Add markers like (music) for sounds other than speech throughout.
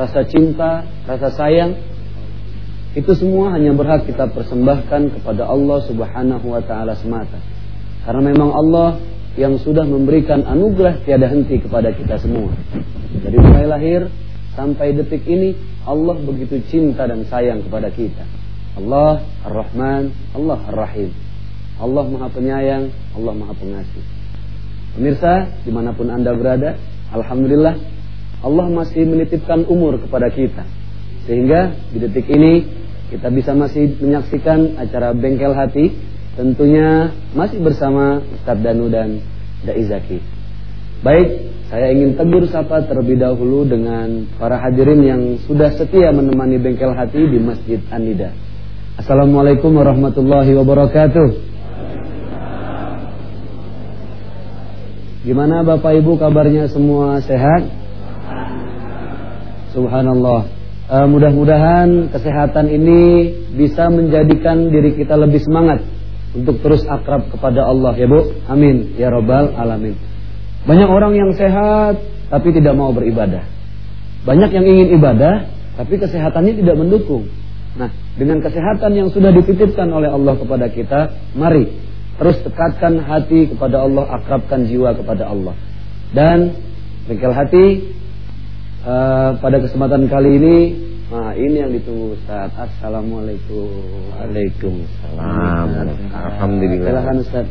rasa cinta, rasa sayang itu semua hanya berhak kita persembahkan kepada Allah Subhanahu wa taala semata. Karena memang Allah yang sudah memberikan anugerah tiada henti kepada kita semua. Dari mulai lahir sampai detik ini Allah begitu cinta dan sayang kepada kita. Allah Ar-Rahman, Allah Ar-Rahim. Allah Maha Penyayang, Allah Maha Pengasih. Pemirsa, di mana pun Anda berada, Alhamdulillah, Allah masih menitipkan umur kepada kita. Sehingga di detik ini, kita bisa masih menyaksikan acara Bengkel Hati, tentunya masih bersama Ustadz Danu dan Daizaki. Baik, saya ingin tegur sapa terlebih dahulu dengan para hadirin yang sudah setia menemani bengkel hati di Masjid An-Nida. Assalamualaikum warahmatullahi wabarakatuh. Gimana Bapak Ibu kabarnya semua sehat? Subhanallah. Uh, mudah-mudahan kesehatan ini bisa menjadikan diri kita lebih semangat untuk terus akrab kepada Allah ya Bu. Amin ya robbal alamin. Banyak orang yang sehat tapi tidak mau beribadah. Banyak yang ingin ibadah tapi kesehatannya tidak mendukung. Nah, dengan kesehatan yang sudah dititipkan oleh Allah kepada kita, mari terus tekatkan hati kepada Allah, akrabkan jiwa kepada Allah. Dan bengkel hati uh, pada kesempatan kali ini, nah ini yang ditunggu Ustaz. Assalamualaikum. Waalaikumsalam. Alhamdulillah. Silakan Ustaz.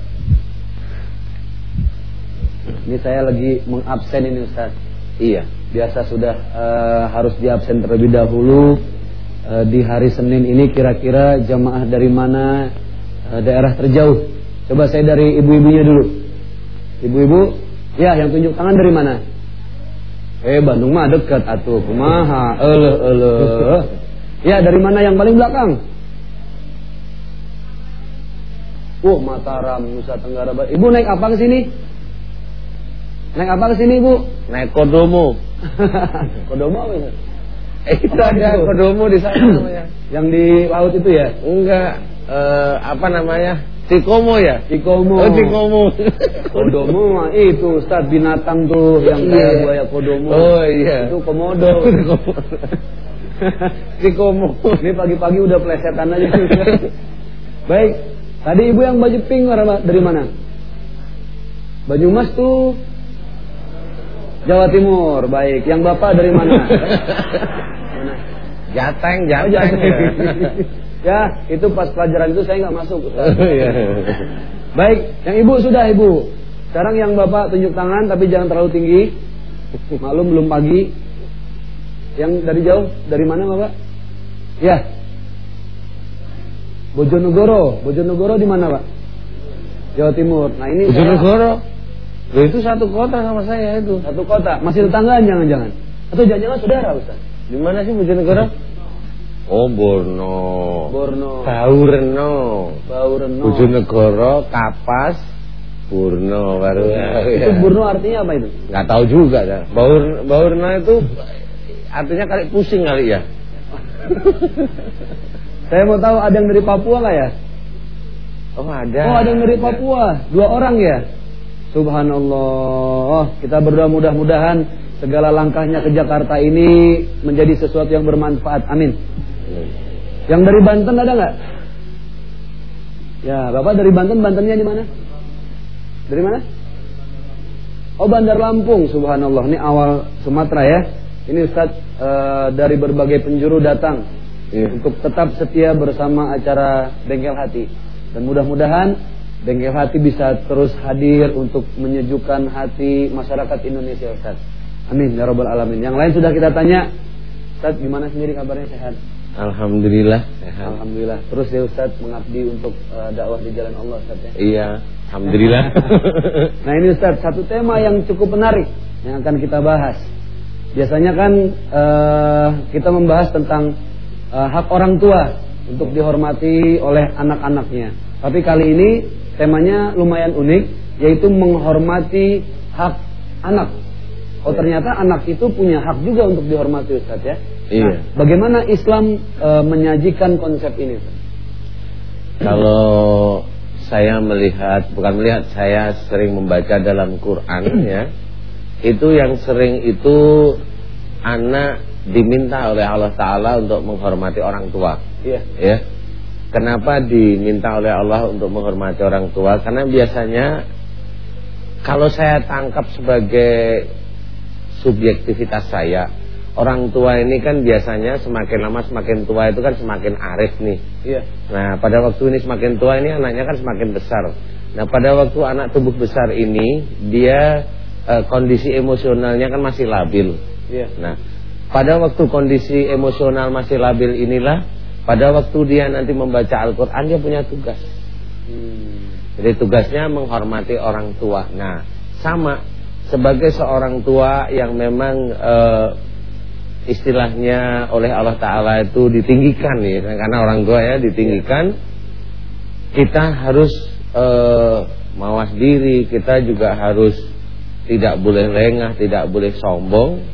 Ini saya lagi mengabsen ini Ustaz. Iya. Biasa sudah uh, harus diabsen terlebih dahulu uh, di hari Senin ini kira-kira jamaah dari mana uh, daerah terjauh. Coba saya dari ibu-ibunya dulu. Ibu-ibu, ya yang tunjuk tangan dari mana? Eh Bandung mah dekat atuh, kumaha? Eleh eleh. Ya dari mana yang paling belakang? Oh Mataram, Nusa Tenggara Barat. Ibu naik apa ke sini? Naik apa ke sini Bu? Naik kodomo. (laughs) kodomo apa itu? Eh, itu ada kodomo di sana namanya. (clears throat) Yang di laut itu ya? Enggak. Eh, apa namanya? Tikomo ya? Tikomo. Oh, tikomo. kodomo mah itu Ustaz binatang tuh yang kayak Iya. buaya kodomo. Oh iya. Itu komodo. (laughs) Tikomo. Ini pagi-pagi udah plesetan aja. (laughs) Baik. Tadi ibu yang baju pink warna- dari mana? Baju emas tuh Jawa Timur. Baik. Yang bapak dari mana? (laughs) Mana? Jateng, Oh, jateng. Ya, itu pas pelajaran itu saya nggak masuk. (laughs) Iya. Baik, yang ibu sudah ibu. Sekarang yang bapak tunjuk tangan tapi jangan terlalu tinggi. Maklum belum pagi. Yang dari jauh, dari mana bapak? Ya. Bojonegoro, Bojonegoro di mana pak? Jawa Timur. Nah ini saya- Bojonegoro. Loh, itu satu kota sama saya itu. satu kota, masih tetanggaan jangan-jangan? Atau jangan-jangan saudara Ustaz? Di mana sih Bojonegoro? Oh, Borno. Borno, Baurno. Baureno. Bojonegoro, Kapas, Burno baru. Itu Burno artinya apa itu? Nggak tahu juga dah. Baur Baurno itu artinya kali pusing kali ya. (laughs) Saya mau tahu ada yang dari Papua nggak ya? Oh ada. Oh ada yang dari Papua, dua orang ya. Subhanallah. Kita berdoa mudah-mudahan segala langkahnya ke Jakarta ini menjadi sesuatu yang bermanfaat. Amin. Yang dari Banten ada nggak? Ya, Bapak dari Banten, Bantennya di mana? Dari mana? Oh, Bandar Lampung. Subhanallah. Ini awal Sumatera ya. Ini Ustaz eh, dari berbagai penjuru datang Iya. untuk tetap setia bersama acara Bengkel Hati. Dan mudah-mudahan Bengkel Hati bisa terus hadir untuk menyejukkan hati masyarakat Indonesia Ustaz. Amin ya rabbal alamin. Yang lain sudah kita tanya. Ustaz gimana sendiri kabarnya sehat? Alhamdulillah. sehat. Alhamdulillah. Terus ya Ustaz mengabdi untuk eh, dakwah di jalan Allah Ustaz ya. Iya. Alhamdulillah. (laughs) Nah ini Ustaz, satu tema yang cukup menarik yang akan kita bahas. biasanya kan uh, kita membahas tentang uh, hak orang tua untuk dihormati oleh anak-anaknya. Tapi kali ini temanya lumayan unik, yaitu menghormati hak anak. Oh ternyata anak itu punya hak juga untuk dihormati Ustaz ya. Iya. Nah, bagaimana Islam uh, menyajikan konsep ini? Ustaz? Kalau saya melihat, bukan melihat, saya sering membaca dalam Quran ya itu yang sering itu anak diminta oleh Allah Taala untuk menghormati orang tua. Iya. Ya. Kenapa diminta oleh Allah untuk menghormati orang tua? Karena biasanya kalau saya tangkap sebagai subjektivitas saya, orang tua ini kan biasanya semakin lama semakin tua itu kan semakin arif nih. Iya. Nah, pada waktu ini semakin tua ini anaknya kan semakin besar. Nah, pada waktu anak tumbuh besar ini dia uh, kondisi emosionalnya kan masih labil. Yeah. Nah, pada waktu kondisi emosional masih labil inilah, pada waktu dia nanti membaca Al-Quran dia punya tugas. Hmm. Jadi tugasnya menghormati orang tua. Nah, sama sebagai seorang tua yang memang uh, istilahnya oleh Allah Taala itu ditinggikan nih, karena orang tua ya ditinggikan, kita harus uh, mawas diri, kita juga harus tidak boleh lengah, tidak boleh sombong.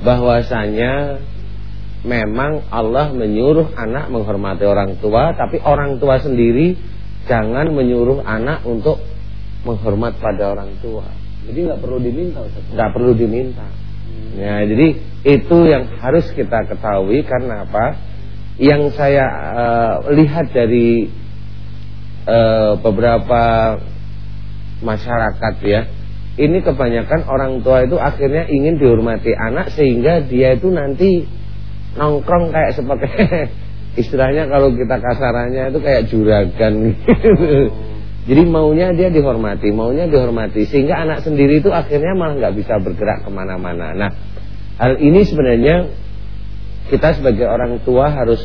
Bahwasanya memang Allah menyuruh anak menghormati orang tua, tapi orang tua sendiri jangan menyuruh anak untuk menghormat pada orang tua. Jadi nggak perlu diminta, Nggak perlu diminta. Hmm. Ya, jadi itu yang harus kita ketahui karena apa? Yang saya uh, lihat dari uh, beberapa masyarakat ya, ini kebanyakan orang tua itu akhirnya ingin dihormati anak sehingga dia itu nanti nongkrong kayak seperti (laughs) istilahnya kalau kita kasarannya itu kayak juragan gitu. Jadi maunya dia dihormati, maunya dihormati sehingga anak sendiri itu akhirnya malah nggak bisa bergerak ke mana-mana. Nah, hal ini sebenarnya kita sebagai orang tua harus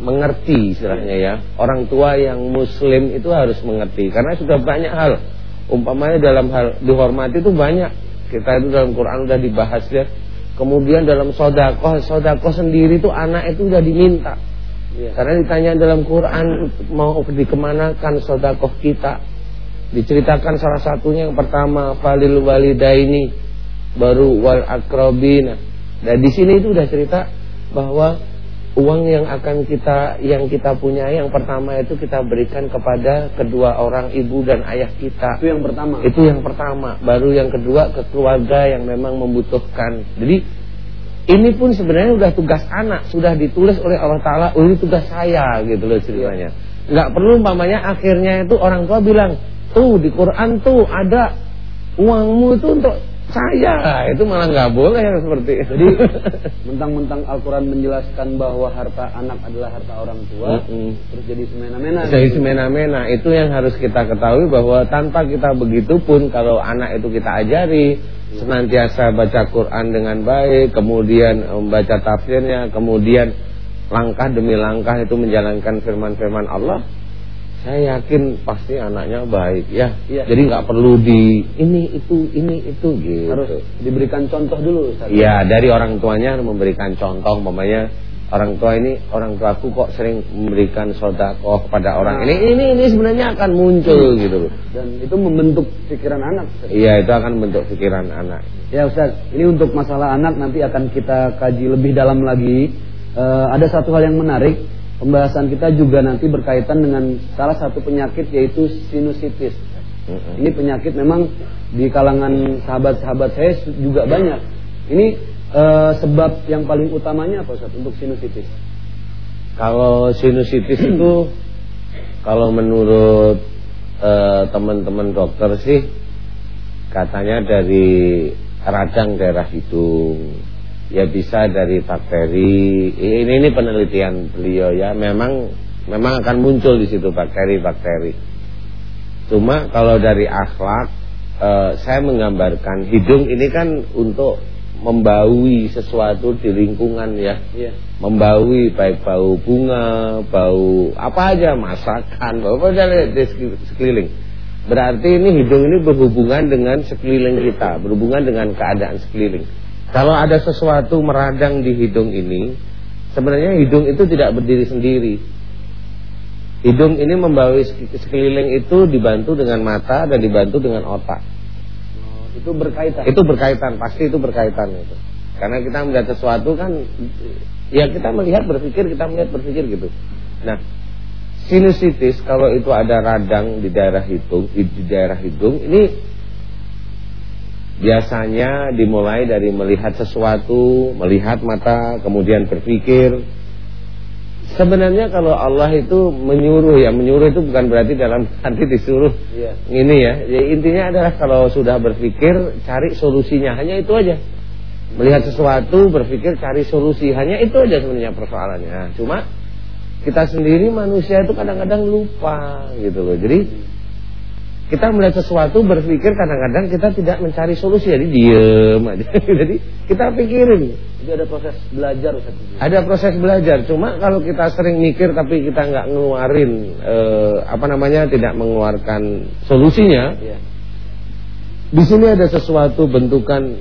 mengerti istilahnya ya. Orang tua yang muslim itu harus mengerti karena sudah banyak hal Umpamanya dalam hal dihormati itu banyak. Kita itu dalam Quran sudah dibahas ya. Kemudian dalam sodakoh, sodakoh sendiri itu anak itu sudah diminta. Ya. Karena ditanya dalam Quran mau dikemanakan sodakoh kita. Diceritakan salah satunya yang pertama falil walidaini baru wal akrobina. Dan di sini itu sudah cerita bahwa uang yang akan kita yang kita punya yang pertama itu kita berikan kepada kedua orang ibu dan ayah kita. Itu yang pertama. Itu yang pertama. Baru yang kedua ke keluarga yang memang membutuhkan. Jadi ini pun sebenarnya sudah tugas anak, sudah ditulis oleh Allah Taala, oh ini tugas saya gitu loh ceritanya. Enggak perlu umpamanya akhirnya itu orang tua bilang, "Tuh di Quran tuh ada uangmu itu untuk saya itu malah nggak boleh yang seperti itu. Jadi (laughs) mentang-mentang Al-Quran menjelaskan bahwa harta anak adalah harta orang tua, mm -hmm. terus jadi semena-mena. Jadi semena-mena itu yang harus kita ketahui bahwa tanpa kita begitu pun kalau anak itu kita ajari. Senantiasa baca Quran dengan baik, kemudian membaca tafsirnya, kemudian langkah demi langkah itu menjalankan firman-firman Allah saya yakin pasti anaknya baik ya. ya. Jadi nggak perlu di ini itu ini itu gitu. Harus diberikan contoh dulu. Iya dari orang tuanya memberikan contoh, mamanya orang tua ini orang tuaku kok sering memberikan sodakoh kepada orang nah. ini ini ini sebenarnya akan muncul hmm. gitu Dan itu membentuk pikiran anak. Iya itu akan membentuk pikiran anak. Ya Ustaz, ini untuk masalah anak nanti akan kita kaji lebih dalam lagi. Uh, ada satu hal yang menarik Pembahasan kita juga nanti berkaitan dengan salah satu penyakit yaitu sinusitis. Ini penyakit memang di kalangan sahabat-sahabat saya juga banyak. Ini e, sebab yang paling utamanya apa Ustaz untuk sinusitis? Kalau sinusitis itu kalau menurut eh, teman-teman dokter sih katanya dari radang daerah hidung ya bisa dari bakteri. Ini ini penelitian beliau ya, memang memang akan muncul di situ bakteri-bakteri. Cuma kalau dari akhlak eh, saya menggambarkan hidung ini kan untuk membaui sesuatu di lingkungan ya. Yeah. Membaui baik bau bunga, bau apa aja masakan, bau apa aja di sekeliling. Berarti ini hidung ini berhubungan dengan sekeliling kita, berhubungan dengan keadaan sekeliling. Kalau ada sesuatu meradang di hidung ini, sebenarnya hidung itu tidak berdiri sendiri. Hidung ini membawa sekeliling itu dibantu dengan mata dan dibantu dengan otak. Itu berkaitan. Itu berkaitan, pasti itu berkaitan itu. Karena kita melihat sesuatu kan ya kita melihat berpikir, kita melihat berpikir gitu. Nah, sinusitis kalau itu ada radang di daerah hidung, di daerah hidung ini biasanya dimulai dari melihat sesuatu, melihat mata, kemudian berpikir. Sebenarnya kalau Allah itu menyuruh ya, menyuruh itu bukan berarti dalam hati disuruh. Iya. Ini ya, ya intinya adalah kalau sudah berpikir cari solusinya, hanya itu aja. Melihat sesuatu, berpikir cari solusi, hanya itu aja sebenarnya persoalannya. Cuma kita sendiri manusia itu kadang-kadang lupa gitu loh. Jadi kita melihat sesuatu berpikir kadang-kadang kita tidak mencari solusi. Jadi diem aja. (laughs) Jadi kita pikirin. Jadi ada proses belajar Ustaz? Ada proses belajar. Cuma kalau kita sering mikir tapi kita nggak ngeluarin eh, apa namanya tidak mengeluarkan solusinya ya. di sini ada sesuatu bentukan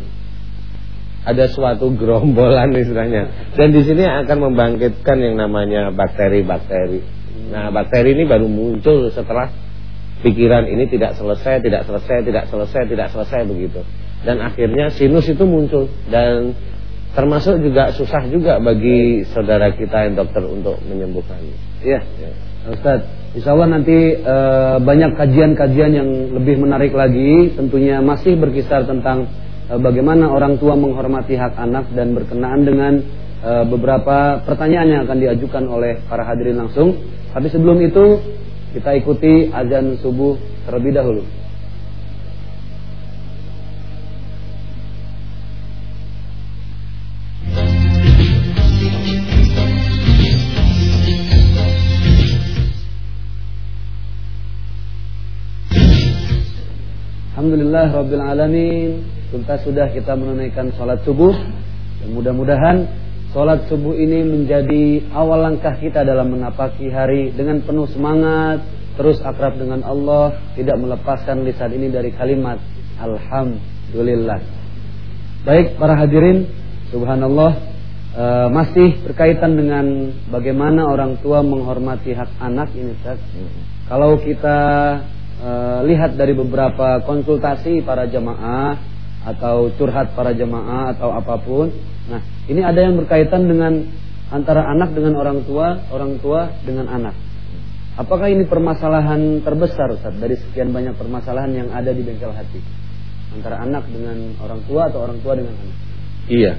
ada suatu gerombolan istilahnya. Dan di sini akan membangkitkan yang namanya bakteri-bakteri. Nah bakteri ini baru muncul setelah pikiran ini tidak selesai, tidak selesai, tidak selesai, tidak selesai begitu. Dan akhirnya sinus itu muncul dan termasuk juga susah juga bagi saudara kita yang dokter untuk menyembuhkannya. Iya, ya. Ustaz. Insya Allah nanti e, banyak kajian-kajian yang lebih menarik lagi, tentunya masih berkisar tentang e, bagaimana orang tua menghormati hak anak dan berkenaan dengan e, beberapa pertanyaan yang akan diajukan oleh para hadirin langsung. Tapi sebelum itu kita ikuti azan subuh terlebih dahulu. Alhamdulillah Rabbil Alamin Tuntas sudah kita menunaikan sholat subuh mudah-mudahan Sholat subuh ini menjadi awal langkah kita dalam menapaki hari dengan penuh semangat, terus akrab dengan Allah, tidak melepaskan lisan ini dari kalimat Alhamdulillah. Baik para hadirin, subhanallah, e, masih berkaitan dengan bagaimana orang tua menghormati hak anak ini Ustaz. Kalau kita e, lihat dari beberapa konsultasi para jamaah atau curhat para jamaah atau apa pun, Nah, ini ada yang berkaitan dengan antara anak dengan orang tua, orang tua dengan anak. Apakah ini permasalahan terbesar Ustaz dari sekian banyak permasalahan yang ada di bengkel hati? Antara anak dengan orang tua atau orang tua dengan anak? Iya.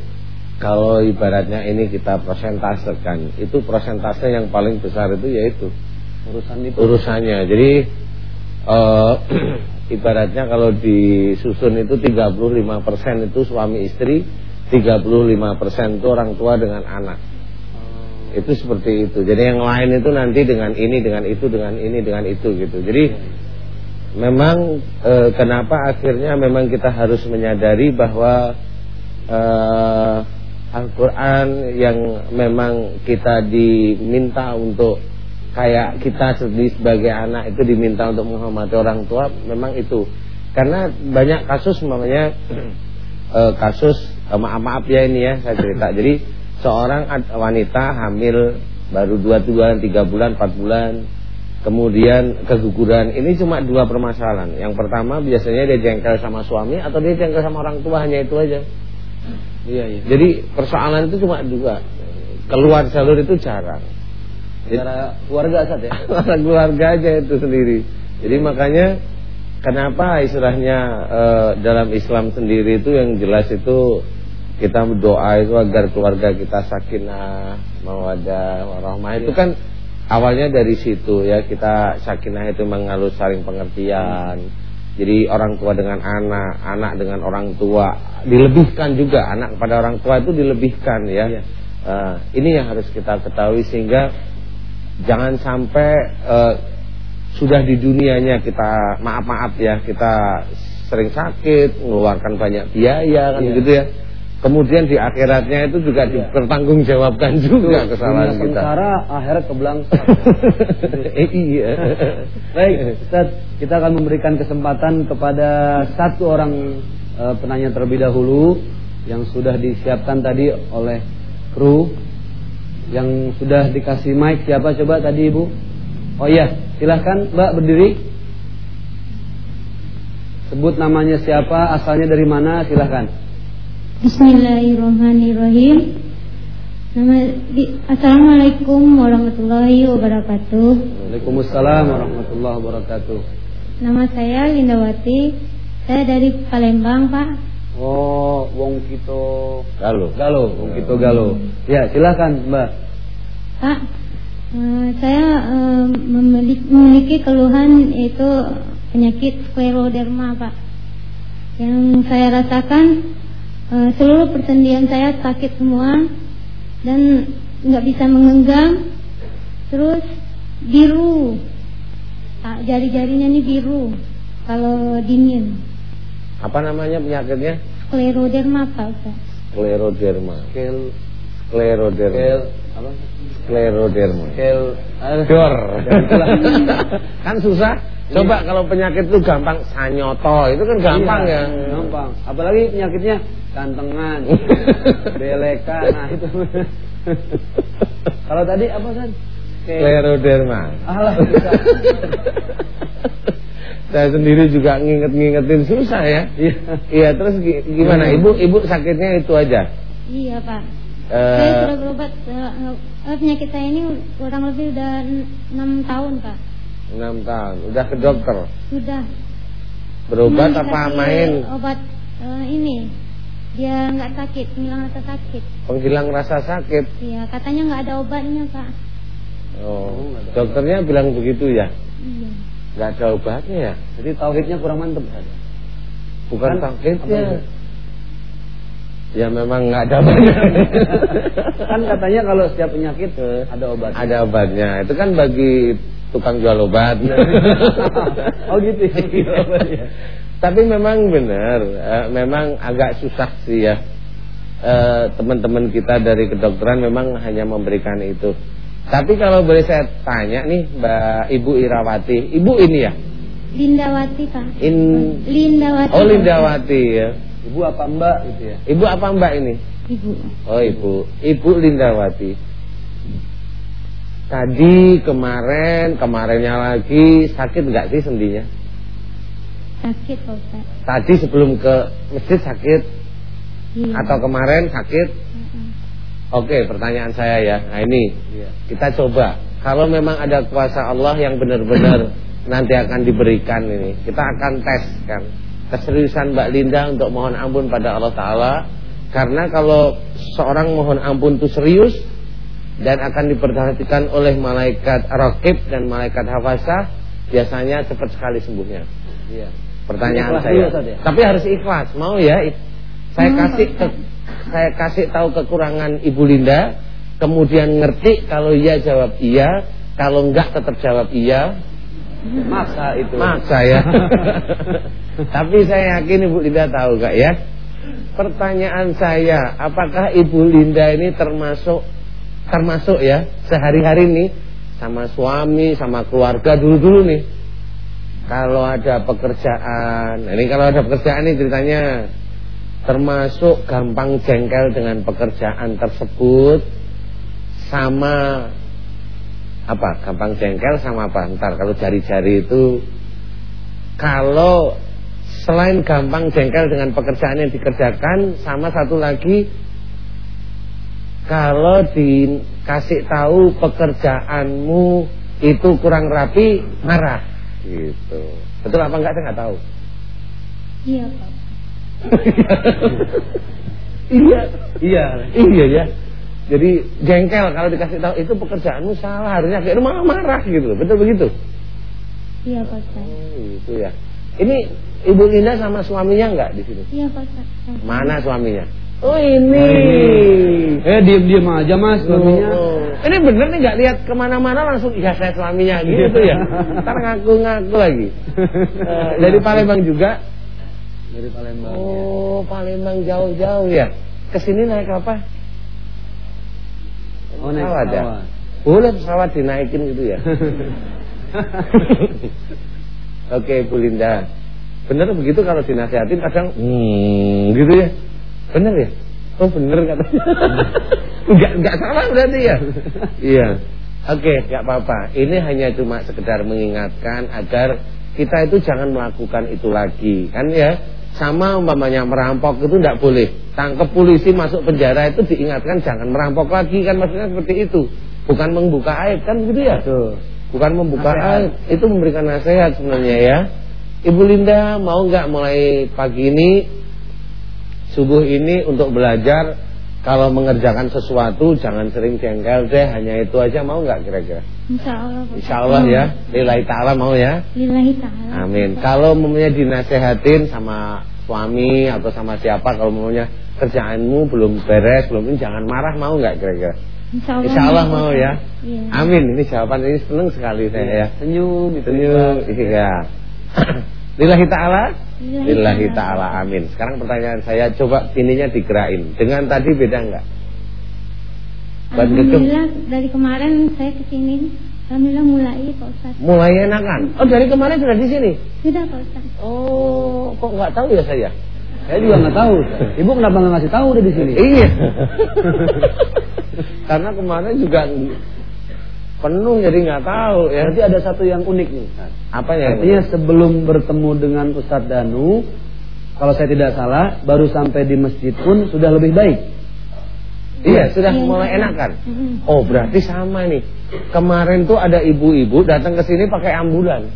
Kalau ibaratnya ini kita persentasekan, itu persentase yang paling besar itu yaitu urusan itu. Urusannya. Jadi uh, (clears throat) ibaratnya kalau disusun itu 35% itu suami istri, 35% itu orang tua dengan anak. Oh. Itu seperti itu. Jadi yang lain itu nanti dengan ini, dengan itu, dengan ini, dengan itu gitu. Jadi memang e, kenapa akhirnya memang kita harus menyadari bahwa e, Al-Quran yang memang kita diminta untuk kayak kita sebagai anak itu diminta untuk menghormati orang tua memang itu karena banyak kasus namanya e, (clears throat) kasus e, maaf maaf ya ini ya saya cerita. Jadi seorang wanita hamil baru dua bulan, tiga bulan, empat bulan, kemudian keguguran. Ini cuma dua permasalahan. Yang pertama biasanya dia jengkel sama suami atau dia jengkel sama orang tua hanya itu aja. Iya, iya. Jadi persoalan itu cuma dua. Keluar jalur itu jarang. Cara keluarga saja (laughs) ya. keluarga aja itu sendiri. Jadi makanya Kenapa istilahnya e, dalam Islam sendiri itu yang jelas itu kita berdoa itu agar keluarga kita sakinah, mawadah, warahmah itu kan awalnya dari situ ya kita sakinah itu mengalus saling pengertian. Jadi orang tua dengan anak, anak dengan orang tua dilebihkan juga anak kepada orang tua itu dilebihkan ya. Iya. Uh, ini yang harus kita ketahui sehingga jangan sampai uh, sudah di dunianya kita maaf-maaf ya kita sering sakit, mengeluarkan banyak biaya kan iya. gitu ya. Kemudian di akhiratnya itu juga iya. dipertanggungjawabkan juga itu, kesalahan kita. Sementara akhirat kebelangsang. (laughs) eh, iya. Baik, Ustaz, kita akan memberikan kesempatan kepada satu orang e, penanya terlebih dahulu yang sudah disiapkan tadi oleh kru yang sudah dikasih mic siapa coba tadi Ibu? Oh iya, silahkan Mbak berdiri. Sebut namanya siapa, asalnya dari mana, silahkan. Bismillahirrahmanirrahim. Nama di, Assalamualaikum warahmatullahi wabarakatuh. Waalaikumsalam warahmatullahi wabarakatuh. Nama saya Lindawati. Saya dari Palembang, Pak. Oh, Wong Kito Galo. Galo, Wong Kito Galo. Ya, silahkan Mbak. Pak, eh, saya eh, memiliki, memiliki keluhan yaitu penyakit skleroderma, Pak. Yang saya rasakan Eh, seluruh persendian saya sakit semua dan nggak bisa mengenggam terus biru. Ah, jari-jarinya ini biru kalau dingin. Apa namanya penyakitnya? Skleroderma pak Ustaz. Skleroderma skleroderma Kel apa? skleroderma Kel dor (laughs) kan susah Coba kalau penyakit itu gampang sanyoto, itu kan gampang iya, ya. Gampang. Apalagi penyakitnya gantengan, (laughs) belekan, nah itu. kalau tadi apa kan? Scleroderma. Alah. (laughs) Saya sendiri juga nginget-ngingetin susah ya. Iya. Iya, terus gimana? Ibu ibu sakitnya itu aja? Iya, Pak. Uh, saya sudah berobat uh, penyakit saya ini kurang lebih udah 6 tahun, Pak. 6 tahun. Udah ke dokter? Sudah. Berobat apa main? Obat uh, ini dia nggak sakit, penghilang rasa sakit. Penghilang rasa sakit? Iya, katanya nggak ada obatnya pak. Oh, dokternya bilang begitu ya? Iya. Nggak ada obatnya ya? Jadi tauhidnya kurang mantep Bukan kan, tauhidnya. Ya memang nggak ada obatnya. (laughs) kan katanya kalau setiap penyakit eh, ada obatnya. Ada obatnya. Itu kan bagi tukang jual obat. (laughs) oh gitu ya. Tapi memang benar, uh, memang agak susah sih ya. Eh, teman-teman uh, kita dari kedokteran memang hanya memberikan itu. Tapi kalau boleh saya tanya nih, Mbak Ibu Irawati, Ibu ini ya? Lindawati Pak. In... Lindawati. Oh Lindawati ya. Ibu apa Mbak gitu ya? Ibu apa Mbak ini? Ibu. Oh Ibu, Ibu Lindawati. Tadi kemarin, kemarinnya lagi sakit nggak sih sendinya? Sakit Pak Ustaz. Tadi sebelum ke masjid sakit? Iya. Atau kemarin sakit? Oke, pertanyaan saya ya. Nah ini iya. kita coba. Kalau memang ada kuasa Allah yang benar-benar nanti akan diberikan ini, kita akan tes kan keseriusan Mbak Linda untuk mohon ampun pada Allah Taala. Karena kalau seorang mohon ampun itu serius dan akan diperhatikan oleh malaikat rakib dan malaikat hafazah, biasanya cepat sekali sembuhnya. Iya pertanyaan saya. Ya? Tapi harus ikhlas, mau ya? Saya hmm, kasih ke, saya kasih tahu kekurangan Ibu Linda, kemudian ngerti kalau iya jawab iya, kalau enggak tetap jawab iya. Maksa itu. Maksa ya. (laughs) Tapi saya yakin Ibu Linda tahu gak ya? Pertanyaan saya, apakah Ibu Linda ini termasuk termasuk ya sehari-hari nih sama suami, sama keluarga dulu-dulu nih kalau ada pekerjaan, ini kalau ada pekerjaan ini ceritanya termasuk gampang jengkel dengan pekerjaan tersebut sama apa? Gampang jengkel sama apa? Ntar kalau jari-jari itu kalau selain gampang jengkel dengan pekerjaan yang dikerjakan sama satu lagi kalau dikasih tahu pekerjaanmu itu kurang rapi marah Gitu. Betul apa enggak saya enggak tahu. Iya, Pak. (laughs) iya. Iya. Iya ya. Jadi jengkel kalau dikasih tahu itu pekerjaanmu salah, harusnya kayak malah marah gitu. Betul begitu? Iya, Pak. Oh, itu ya. Ini Ibu Linda sama suaminya enggak di sini? Iya, Pak. Mana suaminya? Oh ini. Eh diam-diam aja mas suaminya. Oh, oh. Ini bener nih nggak lihat ke mana-mana langsung ya saya suaminya gitu ya. Ntar ngaku-ngaku lagi. Uh, (laughs) dari Palembang juga. Dari Palembang. Oh ya. Palembang jauh-jauh ya. Ke sini naik apa? Oh naik pesawat. Ya? Boleh pesawat dinaikin gitu ya. (laughs) Oke Bu Linda. Bener begitu kalau dinasihatin kadang hmm, gitu ya. Bener ya? Oh bener katanya. (laughs) enggak enggak salah berarti ya. (laughs) iya. Oke, enggak apa-apa. Ini hanya cuma sekedar mengingatkan agar kita itu jangan melakukan itu lagi. Kan ya? Sama umpamanya merampok itu tidak boleh. Tangkap polisi masuk penjara itu diingatkan jangan merampok lagi kan maksudnya seperti itu. Bukan membuka aib kan gitu ya? Betul. Bukan membuka aib, itu memberikan nasihat sebenarnya ya. Ibu Linda mau nggak mulai pagi ini subuh ini untuk belajar kalau mengerjakan sesuatu jangan sering jengkel deh, hanya itu aja mau nggak kira-kira? Insya Allah. Insya Allah ya, lillahi ta'ala mau ya? Lillahi ta'ala. Amin. Kalau memangnya dinasehatin sama suami atau sama siapa kalau memangnya kerjaanmu belum beres, belum ini jangan marah mau nggak kira-kira? Insya Allah, Insya Allah mau ya. Iya. Amin. Ini jawaban ini seneng sekali saya ya. Senyum itu. Senyum, iya. (coughs) Lillahi ta'ala Lillahi Lillahi ta'ala. amin. Sekarang pertanyaan saya Coba ininya digerain Dengan tadi beda enggak? Alhamdulillah dari kemarin saya ke sini Alhamdulillah mulai Pak Ustaz Mulai enakan? Oh dari kemarin sudah di sini? Sudah Pak Ustaz Oh kok enggak tahu ya saya? Saya juga nggak tahu. Ibu kenapa nggak ngasih tahu udah di sini? Iya. (laughs) Karena kemarin juga Penuh jadi nggak tahu ya Berarti ada satu yang unik nih. Apa ya Artinya sebelum bertemu dengan Ustadz Danu, kalau saya tidak salah, baru sampai di masjid pun sudah lebih baik. Iya sudah Iya, mulai iya. enakan Mm-mm. Oh berarti sama nih Kemarin tuh ada ibu-ibu datang ke sini pakai ambulan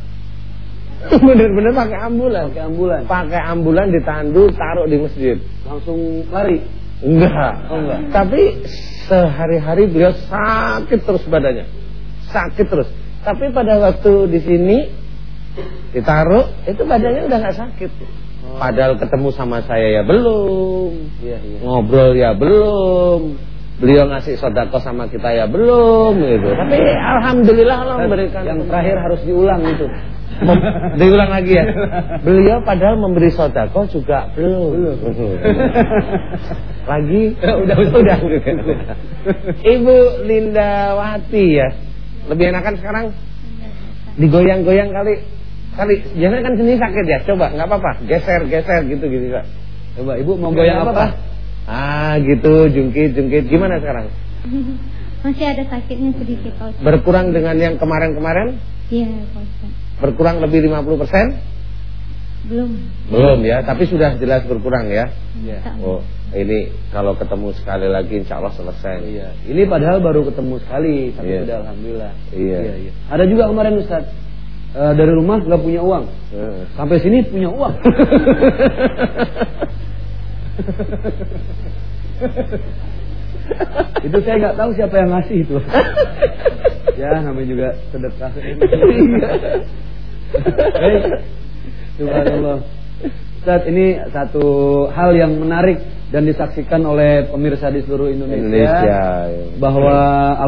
(laughs) Bener-bener pakai ambulan Pakai ambulan, Pakai ambulan ditandu taruh di masjid langsung lari. Enggak Oh, enggak. Tapi sehari-hari beliau sakit terus badannya Sakit terus. Tapi pada waktu di sini Ditaruh Itu badannya udah nggak sakit. Padahal ketemu sama saya ya belum. Iya, iya. Ngobrol ya belum. Beliau ngasih sodako sama kita ya belum gitu. Tapi Alhamdulillah Allah memberikan. Yang terakhir harus diulang itu. Mem- Diulang lagi ya? (laughs) Beliau padahal memberi sodako juga belum. (laughs) Lagi? (laughs) Udah, udah, udah, Ibu Lindawati ya Lebih enakan sekarang? Digoyang-goyang kali. Kali Jangan kan sini sakit ya. Coba nggak apa-apa. Geser-geser gitu gitu Kak. Coba Ibu mau goyang Nggak apa? Ah gitu jungkit-jungkit Gimana sekarang? (laughs) Masih ada sakitnya sedikit Pak Berkurang dengan yang kemarin-kemarin? Iya Pak Berkurang lebih 50% Belum Belum ya Tapi sudah jelas berkurang ya Iya. Oh, ini kalau ketemu sekali lagi insya Allah selesai. Iya. Ini padahal baru ketemu sekali, tapi Iya. sudah alhamdulillah. Iya. Ada juga kemarin Ustaz eh, dari rumah nggak punya uang, Heeh. sampai sini punya uang. (laughs) itu saya nggak tahu siapa yang ngasih itu. (laughs) ya namanya juga sedekah. Baik. Subhanallah. Ustaz, ini satu hal yang menarik dan disaksikan oleh pemirsa di seluruh Indonesia, Indonesia, ya. bahwa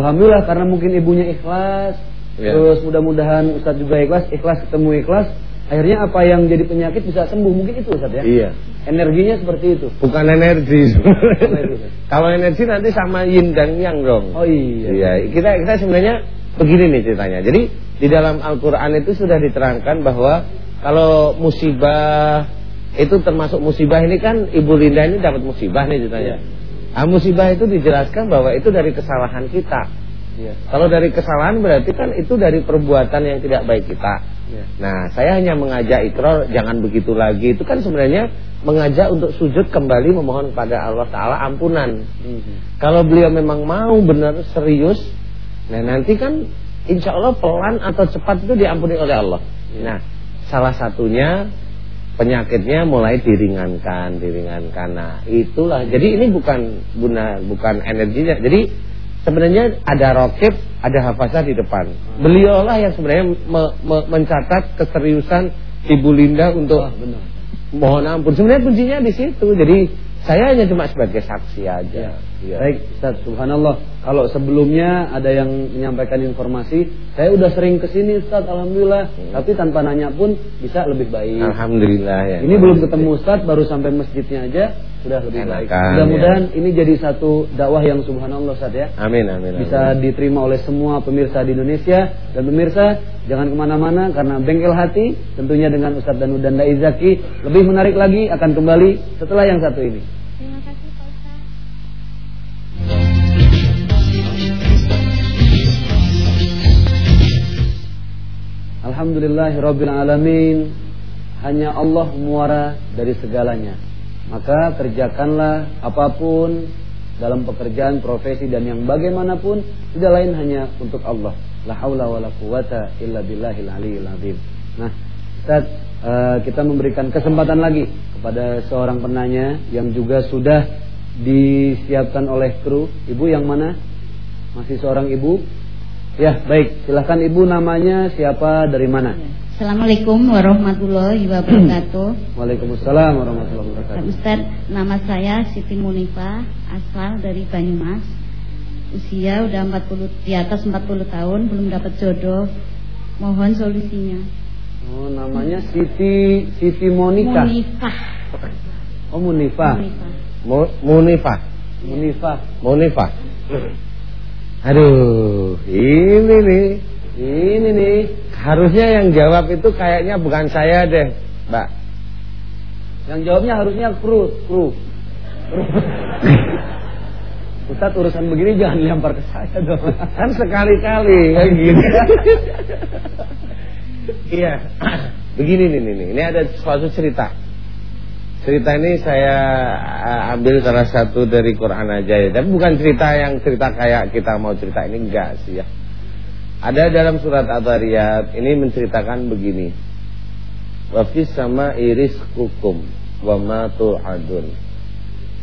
alhamdulillah karena mungkin ibunya ikhlas, Ya. terus mudah-mudahan Ustaz juga ikhlas, ikhlas ketemu ikhlas, akhirnya apa yang jadi penyakit bisa sembuh mungkin itu Ustaz ya. Iya. Energinya seperti itu. Bukan energi. (laughs) Kalau energi nanti sama yin dan yang dong. Oh iya. Iya, kita kita sebenarnya begini nih ceritanya. Jadi di dalam Al-Qur'an itu sudah diterangkan bahwa kalau musibah itu termasuk musibah ini kan Ibu Linda ini dapat musibah nih ceritanya. Ah, musibah itu dijelaskan bahwa itu dari kesalahan kita. Iya. Kalau dari kesalahan berarti kan itu dari perbuatan yang tidak baik kita. Iya. Nah, saya hanya mengajak ikrar jangan begitu lagi. Itu kan sebenarnya mengajak untuk sujud kembali memohon kepada Allah Taala ampunan. Mhm. Kalau beliau memang mau benar serius, nah nanti kan insya Allah pelan atau cepat itu diampuni oleh Allah. Nah, salah satunya penyakitnya mulai diringankan, diringankan. Nah, itulah. Jadi ini bukan guna bukan energinya. Jadi sebenarnya ada rokib, ada hafazah di depan. Beliaulah yang sebenarnya me- me- mencatat keseriusan Ibu Linda untuk Wah, benar. mohon ampun. Sebenarnya kuncinya di situ. Jadi saya hanya cuma sebagai saksi aja. Iya. Baik, Ustaz, subhanallah. Kalau sebelumnya ada yang menyampaikan informasi, saya udah sering ke sini Ustaz, alhamdulillah. Tapi tanpa nanya pun bisa lebih baik. Alhamdulillah ya. Ini belum ketemu Ustaz, baru sampai masjidnya aja sudah lebih baik. Mudah-mudahan ini jadi satu dakwah yang subhanallah Ustaz ya. Amin amin. amin. Bisa diterima oleh semua pemirsa di Indonesia dan pemirsa jangan ke mana-mana karena bengkel hati tentunya dengan Ustaz Danu dan Dai Zaki lebih menarik lagi akan kembali setelah yang satu ini. Terima kasih Alamin. Hanya Allah muara dari segalanya. Maka kerjakanlah apa pun dalam pekerjaan, profesi dan yang bagaimanapun tidak lain hanya untuk Allah. La haula wala quwata illa billahil aliyil azim. Nah, Ustaz, uh, kita memberikan kesempatan lagi kepada seorang penanya yang juga sudah disiapkan oleh kru. Ibu yang mana? Masih seorang ibu? Ya, baik. Silahkan ibu namanya siapa dari mana? Assalamualaikum warahmatullahi wabarakatuh. (clears throat) Waalaikumsalam warahmatullahi wabarakatuh. Ustaz, nama saya Siti Munifa, asal dari Banyumas. Usia udah 40 di atas 40 tahun, belum dapat jodoh. Mohon solusinya. Oh, namanya Siti Siti Monika. Munifah. Oh, Munifa. Munifah. Munifah. Munifa. Munifah. Aduh, ini nih. Ini nih. Harusnya yang jawab itu kayaknya bukan saya deh, Mbak. Yang jawabnya harusnya kru, kru. (laughs) Ustaz urusan begini jangan lempar ke saya dong. Kan sekali-kali kayak gini. (laughs) Iya. (clears throat) Begini nih, nih, nih. Ini ada suatu cerita. Cerita ini saya uh, ambil salah satu dari Quran aja ya. Tapi bukan cerita yang cerita kayak kita mau cerita ini enggak sih ya. Ada dalam surat Ad-Dariyat ini menceritakan begini. Wa sama iris kukum wa ma tu'adun.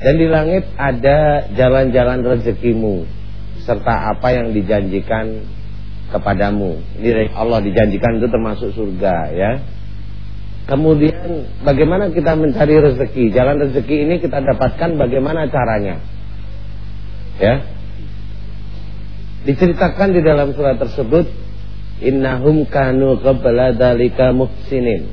Dan di langit ada jalan-jalan rezekimu serta apa yang dijanjikan kepadamu. Ini Allah dijanjikan itu termasuk surga ya. Kemudian bagaimana kita mencari rezeki? Jalan rezeki ini kita dapatkan bagaimana caranya? Ya. Diceritakan di dalam surat tersebut innahum kanu qabla dzalika muhsinin.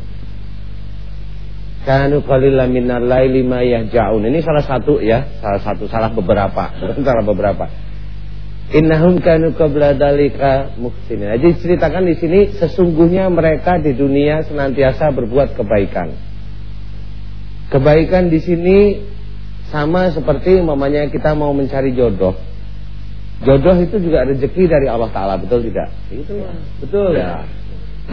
Kanu qalilan minal laili ma yahjaun. Ini salah satu ya, salah satu salah beberapa, (laughs) salah beberapa. Innahum kanu qabla dzalika muhsinin. Jadi ceritakan di sini sesungguhnya mereka di dunia senantiasa berbuat kebaikan. Kebaikan di sini sama seperti mamanya kita mau mencari jodoh. Jodoh itu juga rezeki dari Allah Taala, betul tidak? Itu ya. Betul ya.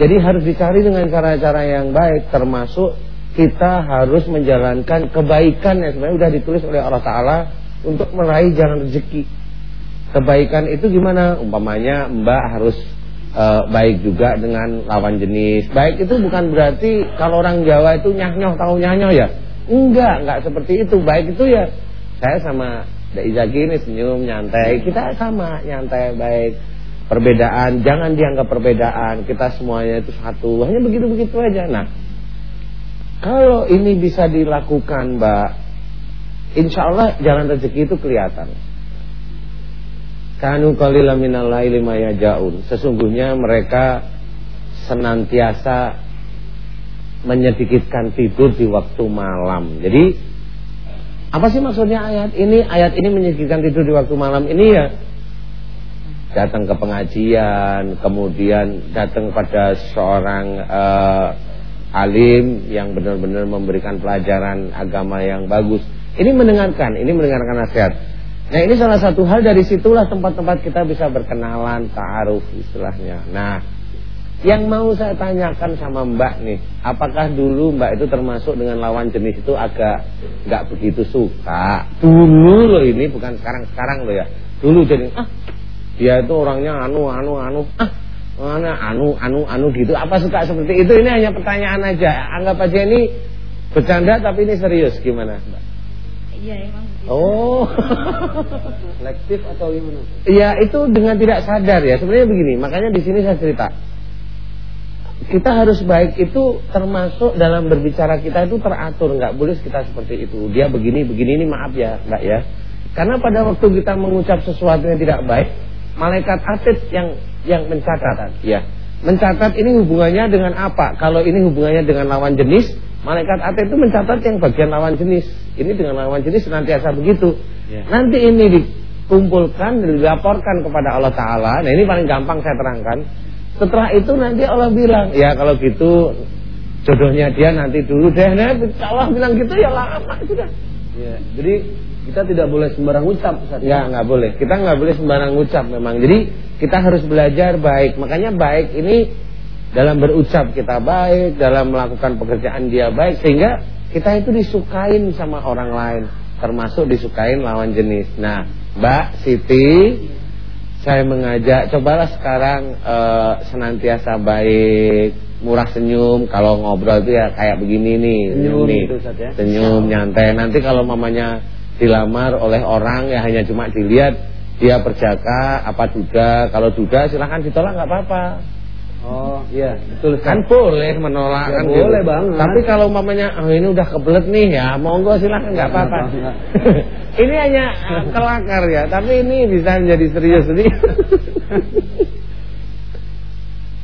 Jadi harus dicari dengan cara-cara yang baik, termasuk kita harus menjalankan kebaikan yang sebenarnya sudah ditulis oleh Allah Taala untuk meraih jalan rezeki. Kebaikan itu gimana? Umpamanya Mbak harus e, baik juga dengan lawan jenis. Baik itu bukan berarti kalau orang Jawa itu nyah-nyoh tahu nyah-nyoh ya. Enggak, enggak seperti itu. Baik itu ya saya sama Dek Izaki ini senyum nyantai. Kita sama nyantai baik. Perbedaan jangan dianggap perbedaan. Kita semuanya itu satu. Hanya begitu-begitu aja. Nah, kalau ini bisa dilakukan, Mbak, insya Allah jalan rezeki itu kelihatan. Kanu qalila minal laili jaun. Sesungguhnya mereka senantiasa menyedikitkan tidur di waktu malam. Jadi apa sih maksudnya ayat ini? Ayat ini menyediakan tidur di waktu malam ini ya datang ke pengajian, kemudian datang pada seorang uh, alim yang benar-benar memberikan pelajaran agama yang bagus. Ini mendengarkan, ini mendengarkan nasihat. Nah ini salah satu hal dari situlah tempat-tempat kita bisa berkenalan, ta'aruf istilahnya. Nah yang mau saya tanyakan sama Mbak nih, apakah dulu Mbak itu termasuk dengan lawan jenis itu agak nggak begitu suka? Dulu loh ini bukan sekarang-sekarang loh ya. Dulu jadi ah dia itu orangnya anu anu anu ah mana anu anu anu gitu. Apa suka seperti itu? Ini hanya pertanyaan aja. Anggap aja ini bercanda tapi ini serius gimana Mbak? Iya emang. Oh. (laughs) Selektif atau gimana? Iya itu dengan tidak sadar ya. Sebenarnya begini Makanya di sini saya cerita. Kita harus baik itu termasuk dalam berbicara kita itu teratur. Nggak boleh kita seperti itu. Dia begini begini ini maaf ya mbak ya. Karena pada waktu kita mengucap sesuatu yang tidak baik malaikat atid yang yang mencatat. Ya mencatat ini hubungannya dengan apa? Kalau ini hubungannya dengan lawan jenis malaikat atid itu mencatat yang bagian lawan jenis ini dengan lawan jenis senantiasa begitu ya. nanti ini dikumpulkan dilaporkan kepada Allah Taala nah ini paling gampang saya terangkan setelah itu nanti Allah bilang, ya kalau gitu jodohnya dia nanti dulu deh. Nah, Allah bilang gitu ya lama sudah. Ya, jadi kita tidak boleh sembarang ucap. Ya, nggak boleh. Kita nggak boleh sembarang ucap memang. Jadi kita harus belajar baik. Makanya baik ini dalam berucap kita baik, dalam melakukan pekerjaan dia baik sehingga kita itu disukain sama orang lain, termasuk disukain lawan jenis. Nah, Mbak Siti, saya mengajak cobalah sekarang uh, senantiasa baik, murah senyum. Kalau ngobrol itu ya kayak begini nih, senyum, nih, itu, ya? senyum nyantai. Nanti kalau mamanya dilamar oleh orang ya hanya cuma dilihat dia perjaka apa duda. Kalau duda silahkan ditolak nggak apa-apa. Oh iya betul kan boleh menolak ya, kan boleh gitu. banget. Tapi kalau mamanya oh ini udah kebelet nih ya monggo silahkan nggak apa-apa. (laughs) ini hanya uh, kelakar ya tapi ini bisa menjadi serius nih. (laughs)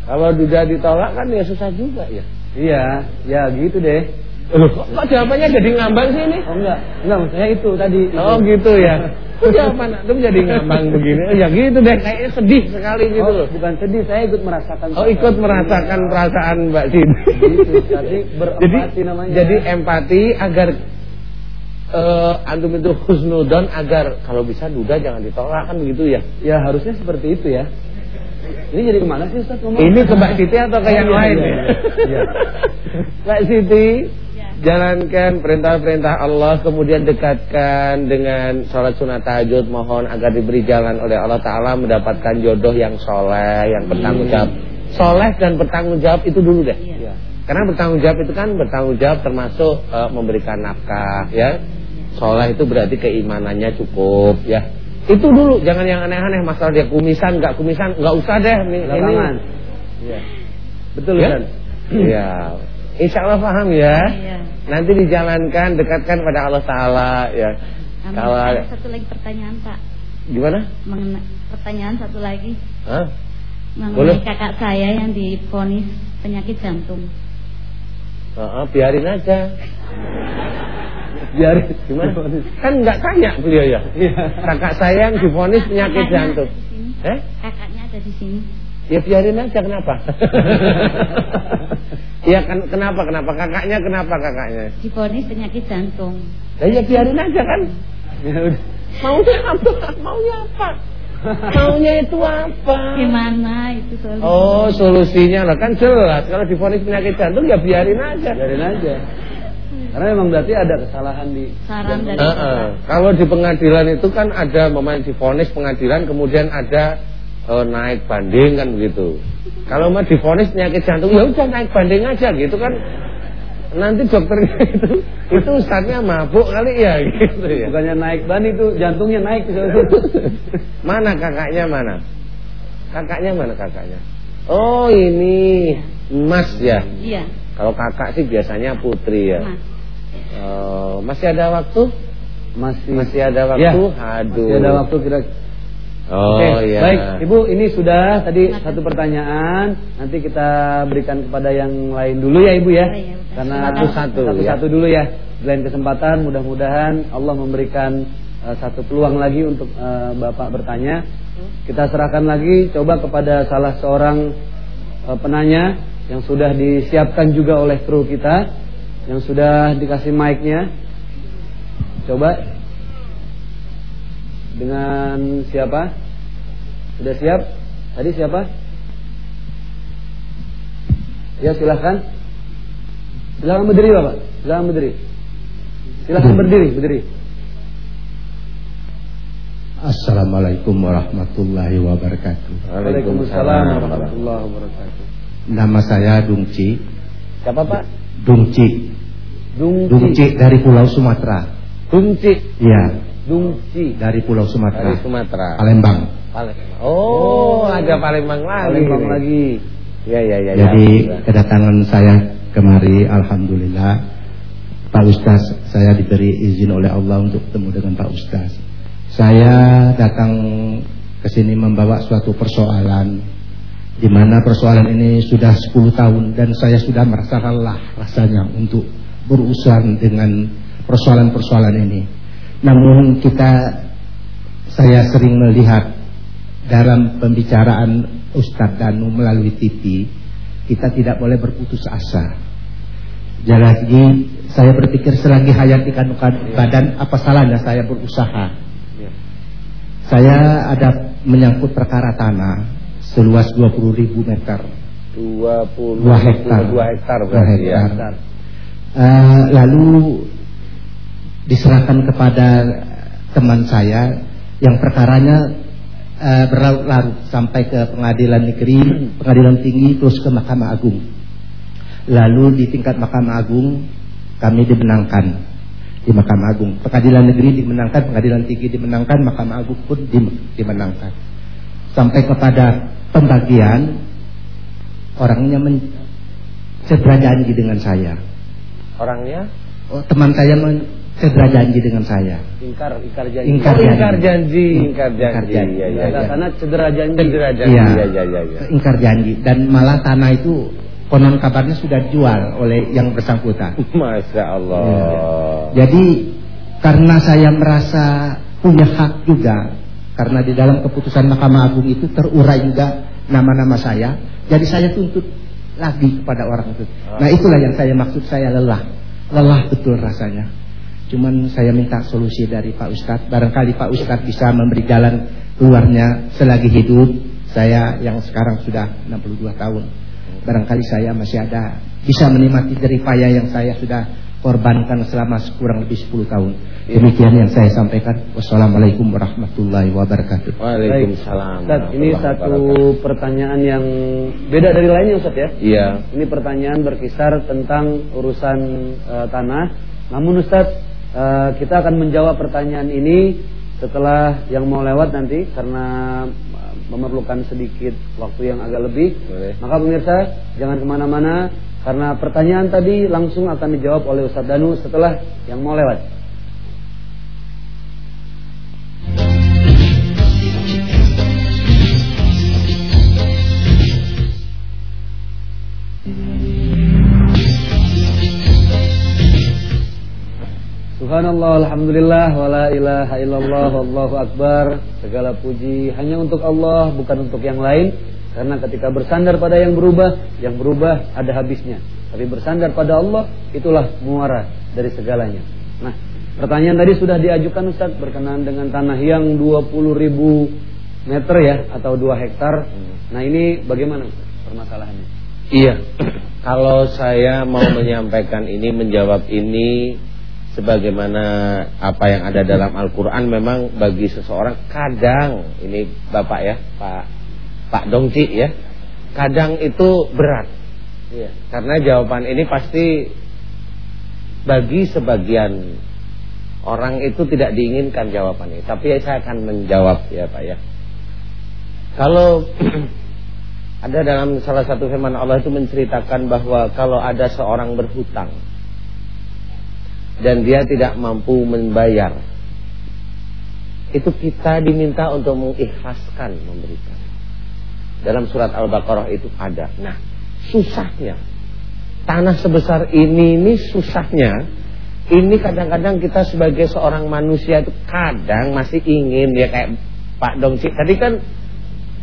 kalau sudah ditolak kan ya susah juga ya. Iya ya gitu deh. Loh, kok jawabannya jadi ngambang sih ini? Oh enggak, enggak maksudnya itu tadi. Oh gitu ya. (laughs) Kok jawaban antum jadi ngambang (laughs) begini? Oh, ya gitu deh, kayaknya sedih sekali gitu oh, bukan sedih, saya ikut merasakan. Oh, ikut merasakan ya. perasaan Mbak Sidi. Gitu, jadi (laughs) berempati jadi, namanya. Jadi empati agar uh, antum itu husnudon agar kalau bisa duda jangan ditolak kan begitu ya? Ya harusnya seperti itu ya. Ini jadi ke mana sih Ustaz Ini ke Mbak Siti atau ke oh, yang iya, lain? Iya, iya. Mbak Siti Jalankan perintah-perintah Allah Kemudian dekatkan dengan sholat sunat tahajud Mohon agar diberi jalan oleh Allah Ta'ala Mendapatkan jodoh yang soleh Yang bertanggung jawab Soleh dan bertanggung jawab itu dulu deh ya. Karena bertanggung jawab itu kan bertanggung jawab termasuk uh, memberikan nafkah ya Soleh itu berarti keimanannya cukup ya Itu dulu jangan yang aneh-aneh Masalah dia kumisan nggak kumisan nggak usah deh ini, ini. Ya. Betul ya? kan? Iya Insya Allah paham ya. Iya. Nanti dijalankan, dekatkan pada Allah Taala ya. Amin. Kalau ada satu lagi pertanyaan Pak. Gimana? Mengenai pertanyaan satu lagi. Hah? Mengenai Boleh? kakak saya yang diponis penyakit jantung. Uh, uh, biarin aja. biarin gimana? Kan nggak tanya beliau ya. Iya. Kakak saya yang diponis penyakit kakaknya jantung. Eh? Kakaknya ada di sini. Ya biarin aja kenapa? (laughs) ya kan kenapa kenapa kakaknya kenapa kakaknya? Diponis penyakit jantung. Ya, ya biarin aja kan. Maunya apa? Maunya apa? Maunya itu apa? Gimana itu solusinya? Oh solusinya lah kan jelas kalau diponis penyakit jantung ya biarin aja. Biarin aja. Karena memang berarti ada kesalahan di saran dari uh, uh. Kalau di pengadilan itu kan ada momen difonis pengadilan kemudian ada oh, naik banding kan begitu. Kalau mau difonis penyakit jantung ya udah naik banding aja gitu kan. Nanti dokternya (laughs) itu itu ustadznya mabuk kali ya gitu ya. Bukannya naik banding itu jantungnya naik (laughs) Mana kakaknya mana? Kakaknya mana kakaknya? Oh ini Mas ya. Iya. Kalau kakak sih biasanya putri ya. Mas. Oh, masih ada waktu? Masih masih ada waktu. Ya, Aduh. Masih ada waktu kira Oh Oke, iya. Baik, Ibu, ini sudah tadi satu pertanyaan. Nanti kita berikan kepada yang lain dulu ya, Ibu ya. Oh, iya, Karena satu-satu satu-satu ya. dulu ya. Selain kesempatan, mudah-mudahan Allah memberikan uh, satu peluang lagi untuk uh, Bapak bertanya. Kita serahkan lagi coba kepada salah seorang uh, penanya yang sudah disiapkan juga oleh kru kita, yang sudah dikasih mic-nya. Coba dengan siapa? Sudah siap? Tadi siapa? Ya silahkan Silahkan berdiri Bapak. Silahkan berdiri. Silahkan berdiri berdiri. Assalamualaikum warahmatullahi wabarakatuh. Waalaikumsalam warahmatullahi wabarakatuh. Nama saya Dungci Siapa Pak? Dungci Dungci, Dungci dari Pulau Sumatera. Dungci Iya Dungci dari Pulau Sumatera. Dari Sumatera. Palembang. Palembang. Oh, oh, ada Palembang lagi. Palembang lagi. Ya, ya, ya. Jadi ya. kedatangan saya kemari, alhamdulillah, Pak Ustaz, saya diberi izin oleh Allah untuk bertemu dengan Pak Ustaz. Saya datang ke sini membawa suatu persoalan di mana persoalan ini sudah 10 tahun dan saya sudah merasa lelah rasanya untuk berurusan dengan persoalan-persoalan ini. Namun kita saya sering melihat dalam pembicaraan Ustadz Danu melalui TV kita tidak boleh berputus asa. Jadi saya berpikir selagi hayat di kandungan badan apa salahnya saya berusaha. Saya ada menyangkut perkara tanah seluas 20 ribu meter 20 Dua hektar. 2 hektar berarti ya. hektar. Eh, lalu diserahkan kepada teman saya yang perkaranya eh, berlarut-larut sampai ke pengadilan negeri, pengadilan tinggi, terus ke Mahkamah Agung. Lalu di tingkat Mahkamah Agung kami dimenangkan di Mahkamah Agung. Pengadilan negeri dimenangkan, pengadilan tinggi dimenangkan, Mahkamah Agung pun dim- dimenangkan. Sampai kepada pembagian orangnya men cedera janji dengan saya. Orangnya Oh, teman saya men cedera janji dengan saya. Ingkar, ingkar janji. Ingkar janji. ingkar janji, ingkar Ingkar janji. janji. Iya, iya, Ada iya. tanah cedera janji. Cedera janji. Iya. Iya, iya, iya, iya. Ingkar janji dan malah tanah itu konon kabarnya sudah dijual oleh yang bersangkutan. Masya Allah. Jadi karena saya merasa punya hak juga karena di dalam keputusan Mahkamah Agung itu terurai juga nama-nama saya, jadi saya tuntut lagi kepada orang itu. Nah itulah yang saya maksud saya lelah, lelah betul rasanya. Cuman saya minta solusi dari Pak Ustadz. Barangkali Pak Ustadz bisa memberi jalan keluarnya selagi hidup. Saya yang sekarang sudah 62 tahun. Barangkali saya masih ada bisa menikmati jerih payah yang saya sudah korbankan selama kurang lebih 10 tahun. Demikian yang saya sampaikan. Wassalamualaikum warahmatullahi wabarakatuh. Waalaikumsalam. Ustaz, ini satu pertanyaan yang beda dari lainnya Ustaz ya. Iya. Ini pertanyaan berkisar tentang urusan eh, tanah. Namun Ustaz, eh, kita akan menjawab pertanyaan ini setelah yang mau lewat nanti karena eh, memerlukan sedikit waktu yang agak lebih. Boleh. Maka pemirsa jangan ke mana-mana karena pertanyaan tadi langsung akan dijawab oleh Ustadz Danu setelah yang mau lewat. Subhanallah, Alhamdulillah, wa la ilaha illallah, wallahu akbar. Segala puji hanya untuk Allah, bukan untuk yang lain. Karena ketika bersandar pada yang berubah Yang berubah ada habisnya. Tapi bersandar pada Allah, itulah muara dari segalanya. Nah, pertanyaan tadi sudah diajukan Ustaz Berkenaan dengan tanah yang 20 ribu meter ya Atau 2 hektar. Nah ini bagaimana Ustaz permasalahannya? Iya. (clears throat) Kalau saya mau menyampaikan ini, menjawab ini sebagaimana apa yang ada dalam Al-Qur'an memang bagi seseorang kadang ini Bapak ya, Pak Pak Dongci ya. Kadang itu berat. Iya. Karena jawaban ini pasti bagi sebagian orang itu tidak diinginkan jawaban ini. Tapi saya akan menjawab ya Pak ya. Kalau (clears throat) ada dalam salah satu firman Allah itu menceritakan bahwa kalau ada seorang berhutang dan dia tidak mampu membayar, itu kita diminta untuk mengikhlaskan memberikan. Dalam surat Al-Baqarah itu ada. Nah, susahnya tanah sebesar ini ini susahnya. Ini kadang-kadang kita sebagai seorang manusia itu kadang masih ingin ya kayak Pak Dongci tadi kan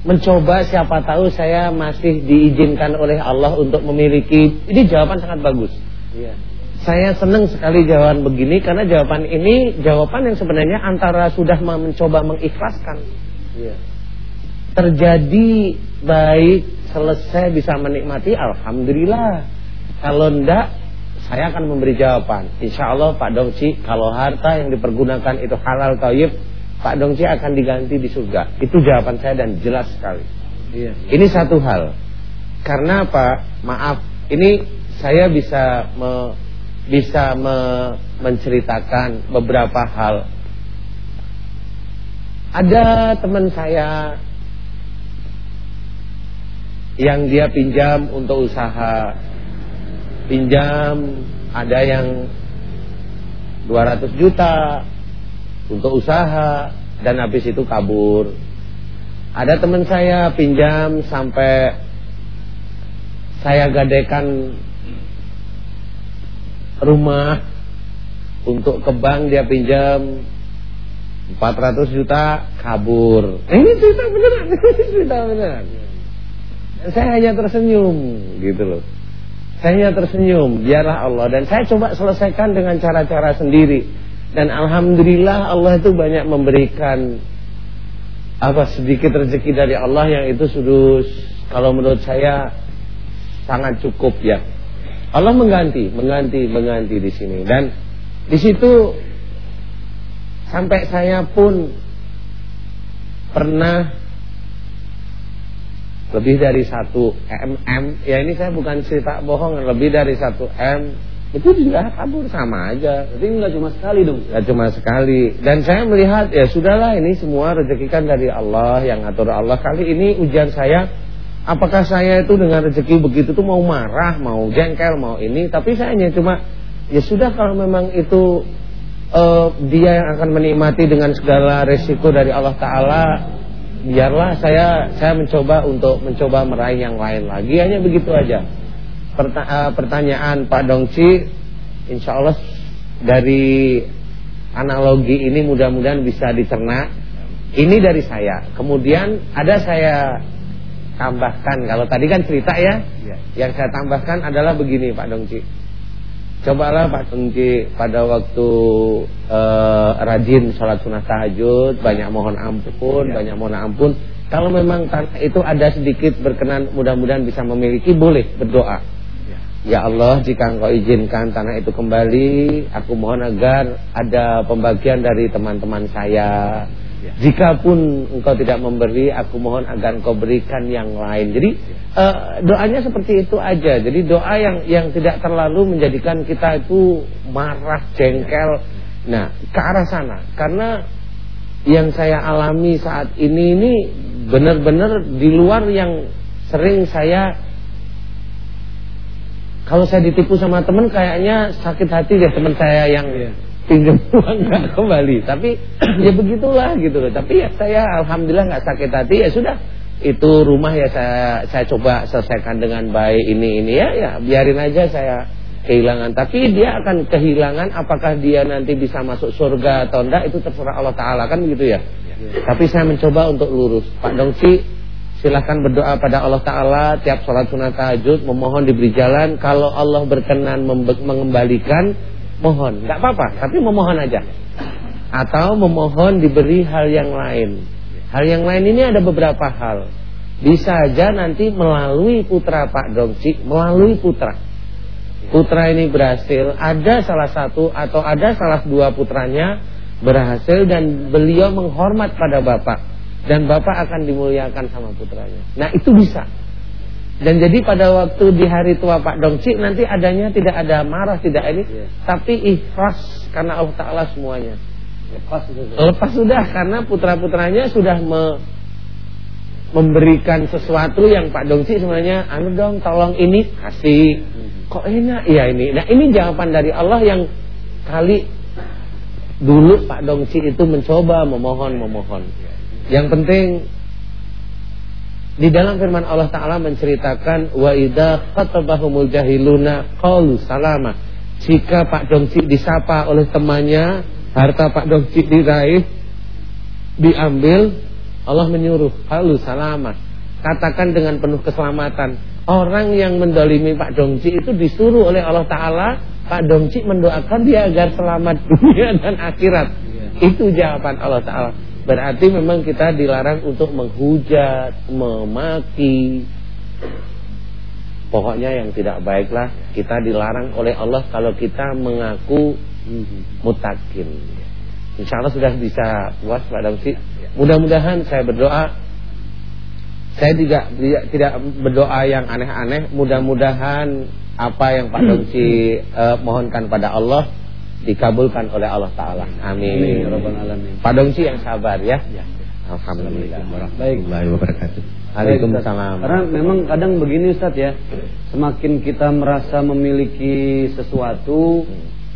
mencoba siapa tahu saya masih diizinkan oleh Allah untuk memiliki. Ini jawaban sangat bagus. Iya. Saya senang sekali jawaban begini karena jawaban ini jawaban yang sebenarnya antara sudah mencoba mengikhlaskan. Iya. Terjadi baik selesai bisa menikmati alhamdulillah. Kalau enggak saya akan memberi jawaban. Insya Allah Pak Dongci kalau harta yang dipergunakan itu halal tayyib, Pak Dongci akan diganti di surga. Itu jawaban saya dan jelas sekali. Iya. Ini satu hal. Karena apa? Maaf, ini saya bisa me, bisa me- menceritakan beberapa hal. Ada teman saya yang dia pinjam untuk usaha. Pinjam ada yang 200 juta untuk usaha dan habis itu kabur. Ada teman saya pinjam sampai saya gadaikan rumah untuk ke bank dia pinjam 400 juta kabur. Eh, Ini cerita beneran, (laughs) ini cerita beneran. Saya hanya tersenyum gitu loh. Saya hanya tersenyum, biarlah Allah dan saya coba selesaikan dengan cara-cara sendiri. Dan alhamdulillah Allah itu banyak memberikan apa sedikit rezeki dari Allah yang itu sudah kalau menurut saya sangat cukup ya. Allah mengganti, mengganti, mengganti di sini. Dan di situ sampai saya pun pernah lebih dari satu mm ya ini saya bukan cerita bohong lebih dari satu m. Itu juga kabur sama aja. Jadi nggak cuma sekali dong. nggak cuma sekali. Dan saya melihat ya sudahlah ini semua rezeki kan dari Allah yang ngatur Allah. Kali ini ujian saya apakah saya itu dengan rezeki begitu tuh mau marah mau jengkel mau ini? Tapi saya hanya cuma ya sudah kalau memang itu uh, dia yang akan menikmati dengan segala resiko dari Allah Taala biarlah saya saya mencoba untuk mencoba meraih yang lain lagi. Hanya begitu aja. Perta uh, pertanyaan Pak Dongci Insya Allah dari analogi ini mudah-mudahan bisa dicerna. Ini dari saya. Kemudian ada saya tambahkan. Kalau tadi kan cerita ya, ya. yang saya tambahkan adalah begini Pak Dongci. Cobalah Pak Dongci pada waktu uh, rajin sholat sunnah tahajud banyak mohon ampun ya. banyak mohon ampun. Kalau memang itu ada sedikit berkenan mudah-mudahan bisa memiliki boleh berdoa. Ya Allah jika engkau izinkan tanah itu kembali Aku mohon agar ada pembagian dari teman-teman saya ya. Jikapun engkau tidak memberi Aku mohon agar engkau berikan yang lain. Jadi uh, doanya seperti itu aja. Jadi doa yang yang tidak terlalu menjadikan kita itu marah, jengkel. Nah ke arah sana. Karena yang saya alami saat ini ini benar-benar di luar yang sering saya kalau saya ditipu sama teman kayaknya sakit hati deh teman saya yang yeah. Pinjam uang (laughs) nggak kembali. Tapi (clears throat) ya begitulah gitu loh. Tapi ya saya alhamdulillah nggak sakit hati ya sudah. Itu rumah ya saya saya coba selesaikan dengan baik ini ini ya ya biarin aja saya kehilangan. Tapi dia akan kehilangan apakah dia nanti bisa masuk surga atau enggak itu terserah Allah Taala kan begitu ya. Yeah. Tapi saya mencoba untuk lurus. Pak Dongsi Silahkan berdoa pada Allah Ta'ala Tiap sholat sunat tahajud Memohon diberi jalan Kalau Allah berkenan mengembalikan Mohon, tidak apa-apa Tapi memohon aja. Atau memohon diberi hal yang lain. Hal yang lain ini ada beberapa hal. Bisa aja nanti melalui putra Pak Dongsi Melalui putra. Putra ini berhasil Ada salah satu atau ada salah dua putranya Berhasil dan beliau menghormat pada bapak. Dan bapak akan dimuliakan sama putranya. Nah itu bisa. Dan jadi pada waktu di hari tua Pak Dongci nanti adanya tidak ada marah, tidak ini, yeah. tapi ikhlas karena Allah Taala semuanya. Lepas sudah. Lepas sudah karena putra-putranya sudah me memberikan sesuatu yang Pak Dongci sebenarnya anu dong tolong ini kasih. Kok enak ya ini. Nah ini jawaban dari Allah yang kali dulu Pak Dongci itu mencoba memohon memohon. Yang penting di dalam firman Allah Taala menceritakan wa idza khatabahumul jahiluna qalu salama. Jika Pak Dongsi disapa oleh temannya, harta Pak Dongsi diraih, diambil, Allah menyuruh, "Halu salama." Katakan dengan penuh keselamatan. Orang yang mendolimi Pak Dongsi itu disuruh oleh Allah Taala, Pak Dongsi mendoakan dia agar selamat dunia dan akhirat. Itu jawaban Allah Taala. Berarti memang kita dilarang untuk menghujat, memaki. Pokoknya yang tidak baiklah kita dilarang oleh Allah kalau kita mengaku mutakin. Insya Allah sudah bisa puas Pak Damsi. Mudah-mudahan saya berdoa saya tidak tidak berdoa yang aneh-aneh. Mudah-mudahan apa yang Pak Damsi uh, mohonkan pada Allah dikabulkan oleh Allah Taala. Amin. Amin. Pak Dongsi yang sabar ya. ya. Alhamdulillah. Warahmatullahi wabarakatuh. Waalaikumsalam. Karena memang kadang begini Ustaz ya. Semakin kita merasa memiliki sesuatu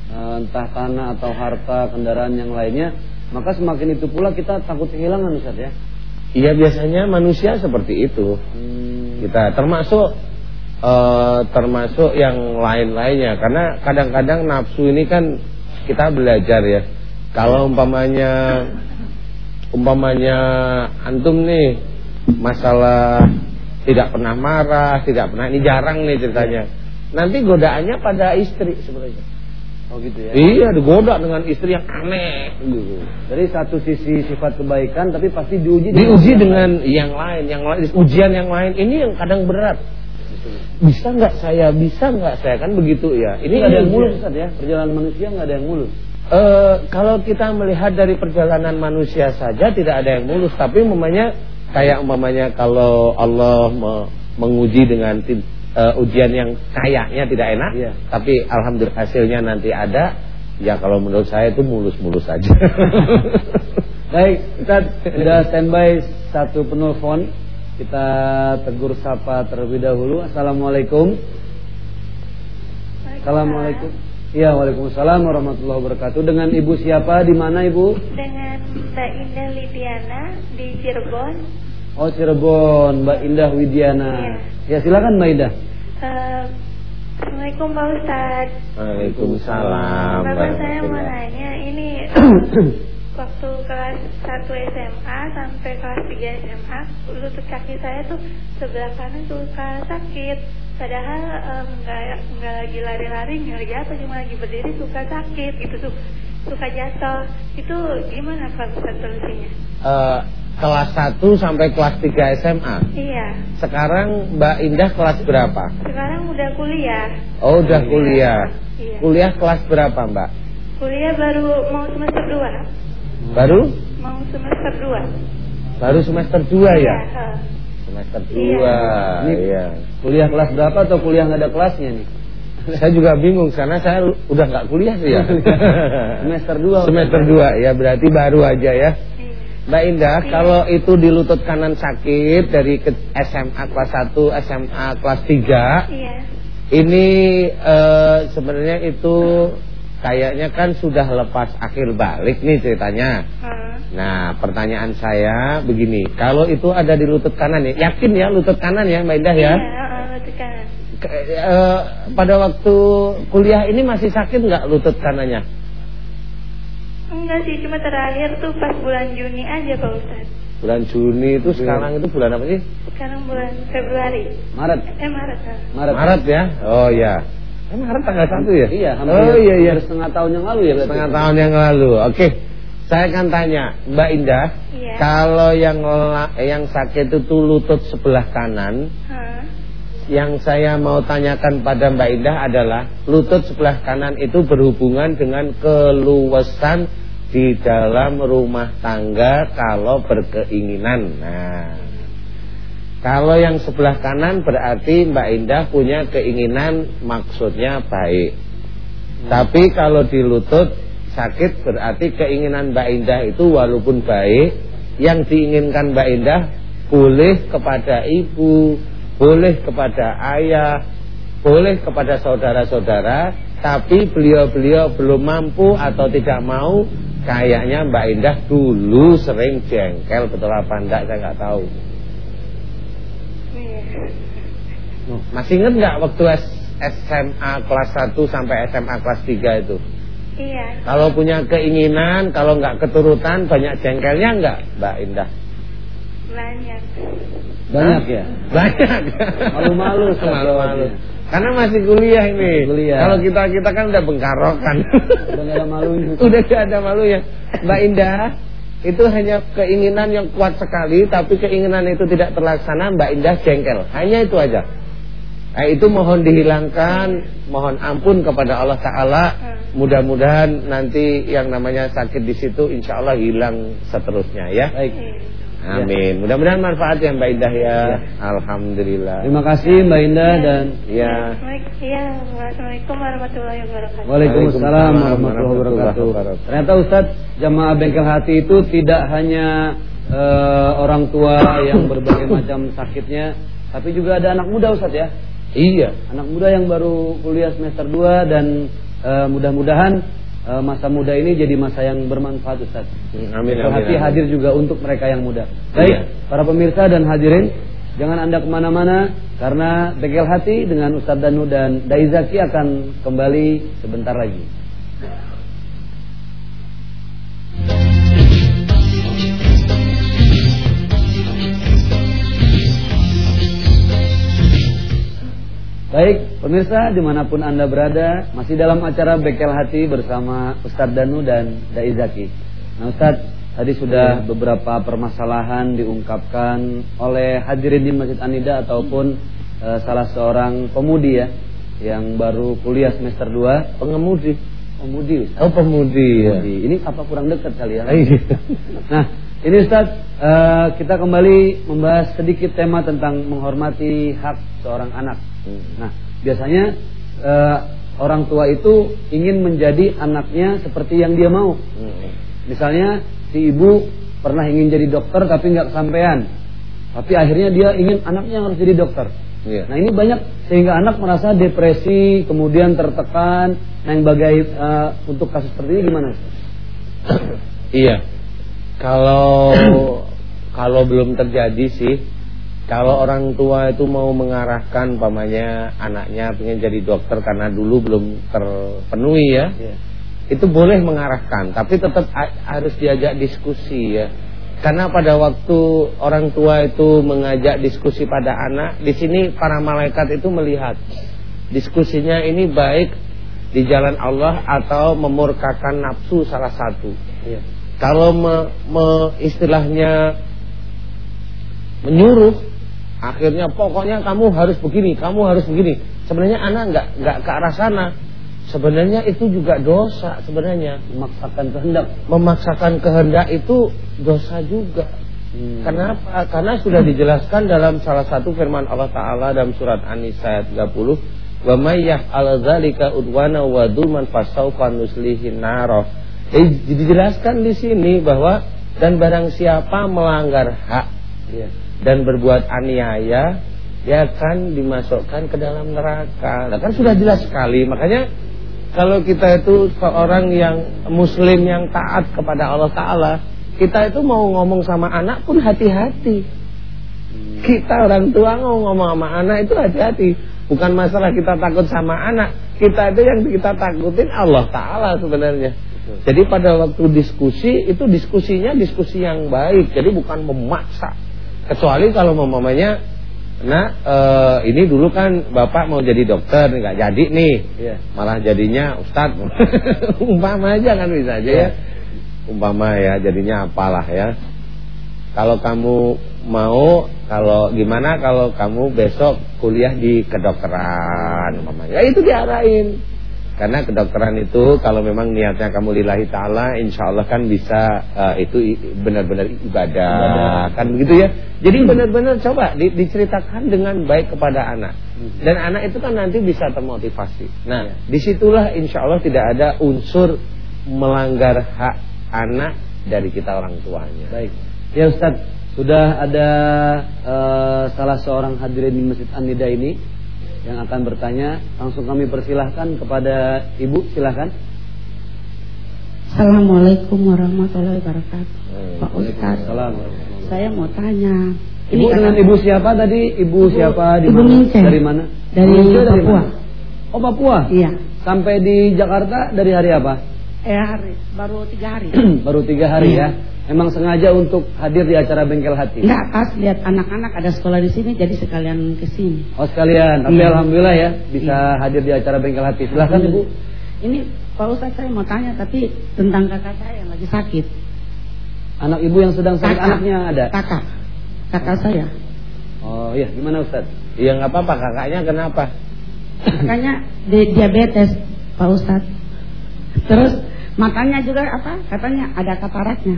eh, entah tanah atau harta, kendaraan yang lainnya, maka semakin itu pula kita takut kehilangan Ustaz ya. Iya biasanya manusia seperti itu. Hmm. Kita termasuk uh, termasuk yang lain-lainnya karena kadang-kadang nafsu ini kan kita belajar ya. Kalau umpamanya umpamanya antum nih masalah tidak pernah marah, tidak pernah ini jarang nih ceritanya. Nanti godaannya pada istri sebenarnya. Oh gitu ya. Iya, digoda dengan istri yang aneh gitu. Dari satu sisi sifat kebaikan tapi pasti diuji diuji dengan yang lain, yang lain ujian yang lain. Ini yang kadang berat. Bisa nggak saya? Bisa nggak saya? Kan begitu ya. Ini ada yang mulus Ustaz ya. Perjalanan manusia nggak ada yang mulus. Uh, kalau kita melihat dari perjalanan manusia saja tidak ada yang mulus, tapi umpamanya kayak umpamanya kalau Allah me menguji dengan uh, ujian yang kayaknya tidak enak, iya. tapi alhamdulillah hasilnya nanti ada, ya kalau menurut saya itu mulus-mulus saja. (laughs) Baik, kita sudah (laughs) standby satu penelpon. Kita tegur sapa terlebih dahulu. Assalamualaikum. Assalamualaikum. Iya, Waalaikumsalam warahmatullahi wabarakatuh. Dengan Ibu siapa? Di mana Ibu? Dengan Mbak Indah Lidiana di Cirebon. Oh, Cirebon, Mbak Indah Widiana. Iya. Ya, silakan Mbak Indah. Uh, Assalamualaikum Pak Ustadz. Waalaikumsalam. Bapak saya mau nanya, ini (clears throat) waktu kelas 1 SMA sampai kelas 3 SMA, lutut kaki saya tuh sebelah kanan suka sakit. Padahal nggak um, nggak lagi lari-lari nggak lagi apa cuma lagi berdiri suka sakit gitu tuh suka jatuh. Itu gimana Pak solusinya? Uh, kelas 1 sampai kelas 3 SMA iya. Sekarang Mbak Indah kelas berapa? Sekarang udah kuliah. Oh udah kuliah. Iya. kuliah kelas berapa Mbak? Kuliah baru mau semester 2 baru mau semester 2 baru semester 2 ya, ya semester 2 iya. iya. Kuliah kelas berapa atau kuliah nggak ada kelasnya nih? (laughs) saya juga bingung karena saya udah nggak kuliah sih ya. (laughs) semester 2. Semester 2 ya berarti baru aja ya. Mbak Indah, iya. kalau itu di lutut kanan sakit dari ke SMA kelas 1, SMA kelas 3. Iya. Ini uh, sebenarnya itu kayaknya kan sudah lepas akhir balik nih ceritanya. Hmm. Nah, pertanyaan saya begini, kalau itu ada di lutut kanan ya, yakin ya lutut kanan ya Mbak Indah ya? Iya, lutut kanan. Ke, uh, pada waktu kuliah ini masih sakit nggak lutut kanannya? Enggak sih, cuma terakhir tuh pas bulan Juni aja Pak Ustaz. Bulan Juni itu sekarang itu bulan apa sih? Sekarang bulan Februari. Maret. Eh Maret. Maret, Maret ya? Oh ya. Maret tanggal 1 ya? Iya, hampir, oh iya iya setengah tahun yang lalu ya berarti. Setengah tahun yang lalu. Oke. Okay. Saya akan tanya, Mbak Indah, iya. kalau yang yang sakit itu lutut sebelah kanan, huh? yang saya mau tanyakan pada Mbak Indah adalah lutut sebelah kanan itu berhubungan dengan keluasan di dalam rumah tangga kalau berkeinginan. Nah, kalau yang sebelah kanan berarti Mbak Indah punya keinginan maksudnya baik. Hmm. Tapi kalau di lutut sakit berarti keinginan Mbak Indah itu walaupun baik yang diinginkan Mbak Indah boleh kepada ibu, boleh kepada ayah, boleh kepada saudara-saudara, tapi beliau-beliau belum mampu atau tidak mau, kayaknya Mbak Indah dulu sering jengkel betul apa enggak saya nggak tahu. Masih ingat nggak waktu SMA kelas 1 sampai SMA kelas 3 itu? Iya. Kalau punya keinginan, kalau nggak keturutan, banyak jengkelnya nggak, Mbak Indah? Banyak. Banyak ya? Banyak. Malu-malu, (laughs) malu-malu. Karena masih kuliah ini. Kuliah. Kalau kita kita kan udah bengkarokan. Udah gak ada malunya. (laughs) udah gak ada malunya. Mbak Indah, itu hanya keinginan yang kuat sekali, tapi keinginan itu tidak terlaksana, Mbak Indah jengkel. Hanya itu aja. Nah, itu mohon dihilangkan, mohon ampun kepada Allah Taala. Mudah-mudahan nanti yang namanya sakit di situ, insya Allah hilang seterusnya ya. Baik. Amin. Mudah-mudahan manfaat yang Mbak Indah ya. ya. Alhamdulillah. Terima kasih Mbak Indah dan ya. Ya, Assalamualaikum warahmatullahi wabarakatuh. Waalaikumsalam warahmatullahi wabarakatuh. Ternyata Ustadz jamaah bengkel hati itu tidak hanya uh, orang tua yang berbagai macam sakitnya, tapi juga ada anak muda Ustadz ya. Iya, anak muda yang baru kuliah semester 2 dan uh, mudah-mudahan masa muda ini jadi masa yang bermanfaat Ustaz. Amin. amin hati amin. hadir juga untuk mereka yang muda. Baik, iya. para pemirsa dan hadirin, jangan Anda ke mana-mana karena Begel Hati dengan Ustaz Danu dan Daizaki akan kembali sebentar lagi. Baik, pemirsa di mana pun Anda berada, masih dalam acara Bekel Hati bersama Ustadz Danu dan Dai Zaki. Nah Ustadz, tadi sudah beberapa permasalahan diungkapkan oleh hadirin di Masjid Anida ataupun eh, salah seorang pemudi ya yang baru kuliah semester 2 Pengemudi. pemudi. Oh, pemudi ya. Pemudi. ini apa kurang dekat kali ya Iya. nah ini Ustaz eh, kita kembali membahas sedikit tema tentang menghormati hak seorang anak nah biasanya eh, orang tua itu ingin menjadi anaknya seperti yang dia mau. Misalnya si ibu pernah ingin jadi dokter tapi nggak kesampaian. Tapi akhirnya dia ingin anaknya harus jadi dokter. Iya. Nah ini banyak sehingga anak merasa depresi, kemudian tertekan. Nah yang bagai eh, untuk kasus seperti ini gimana? Iya. Kalau kalau belum terjadi sih, kalau orang tua itu mau mengarahkan pamannya anaknya pengen jadi dokter karena dulu belum terpenuhi ya. Iya. Itu boleh mengarahkan, tapi tetap ha- harus diajak diskusi ya. Karena pada waktu orang tua itu mengajak diskusi pada anak, di sini para malaikat itu melihat diskusinya ini baik di jalan Allah atau memurkakan nafsu salah satu. Iya. Kalau me, me- istilahnya menyuruh, akhirnya pokoknya kamu harus begini, kamu harus begini. Sebenarnya anak nggak nggak ke arah sana. Sebenarnya itu juga dosa sebenarnya. Memaksakan kehendak. Memaksakan kehendak itu dosa juga. Hmm. Kenapa? Karena sudah dijelaskan dalam salah satu firman Allah Taala dalam surat An-Nisa ayat 30, "Wa may yaf'al dzalika udwana wa dzulman fasawfa nuslihi naro." Eh, dijelaskan di sini bahwa dan barang siapa melanggar hak Iya. dan berbuat aniaya, dia akan dimasukkan ke dalam neraka. Nah, kan sudah jelas sekali. Makanya kalau kita itu seorang yang muslim yang taat kepada Allah Taala, kita itu mau ngomong sama anak pun hati-hati. Kita orang tua mau ngomong sama anak itu hati-hati. Bukan masalah kita takut sama anak, kita itu yang kita takutin Allah Taala sebenarnya. Jadi pada waktu diskusi itu diskusinya diskusi yang baik, jadi bukan memaksa. Kecuali kalau mamanya, nah eh, ini dulu kan bapak mau jadi dokter nggak jadi nih, Iya. malah jadinya ustadz. (laughs) Umpama aja kan bisa aja ya. Umpama ya jadinya apalah ya. Kalau kamu mau, kalau gimana kalau kamu besok kuliah di kedokteran umpamanya. Ya itu diarahin. Karena kedokteran itu kalau memang niatnya kamu lillahi taala insya Allah kan bisa eh, itu benar-benar ibadah, Ibadah. kan begitu ya. Jadi benar-benar coba di- diceritakan dengan baik kepada anak. Dan anak itu kan nanti bisa termotivasi. Nah, di situlah insya Allah tidak ada unsur melanggar hak anak dari kita orang tuanya. Baik. Ya Ustaz, sudah ada eh, salah seorang hadirin di Masjid An-Nida ini yang akan bertanya. Langsung kami persilahkan kepada Ibu, silahkan. Assalamualaikum warahmatullahi wabarakatuh. Pak Salam. saya mau tanya. Ibu dengan kakak- ibu siapa tadi? Ibu, siapa di Ibu mana? Mince. Dari mana? Dari Mince Papua. mana? Oh Papua. Iya. Sampai di Jakarta dari hari apa? Eh hari, baru tiga hari. (clears throat) Baru tiga hari Iya. ya. Memang sengaja untuk hadir di acara bengkel hati. Enggak pas lihat anak-anak ada sekolah di sini, jadi sekalian ke sini. Oh sekalian, tapi Iya. alhamdulillah ya bisa hadir di acara bengkel hati. Silahkan ibu. Ini Pak Ustadz saya mau tanya, tapi tentang kakak saya yang lagi sakit. Anak ibu yang sedang sakit Kakak. anaknya ada. Kakak, kakak saya. Oh iya, gimana Ustaz? Ya nggak apa-apa kakaknya kenapa? Kakaknya di diabetes, Pak Ustadz. Terus matanya juga apa? Katanya ada kataraknya.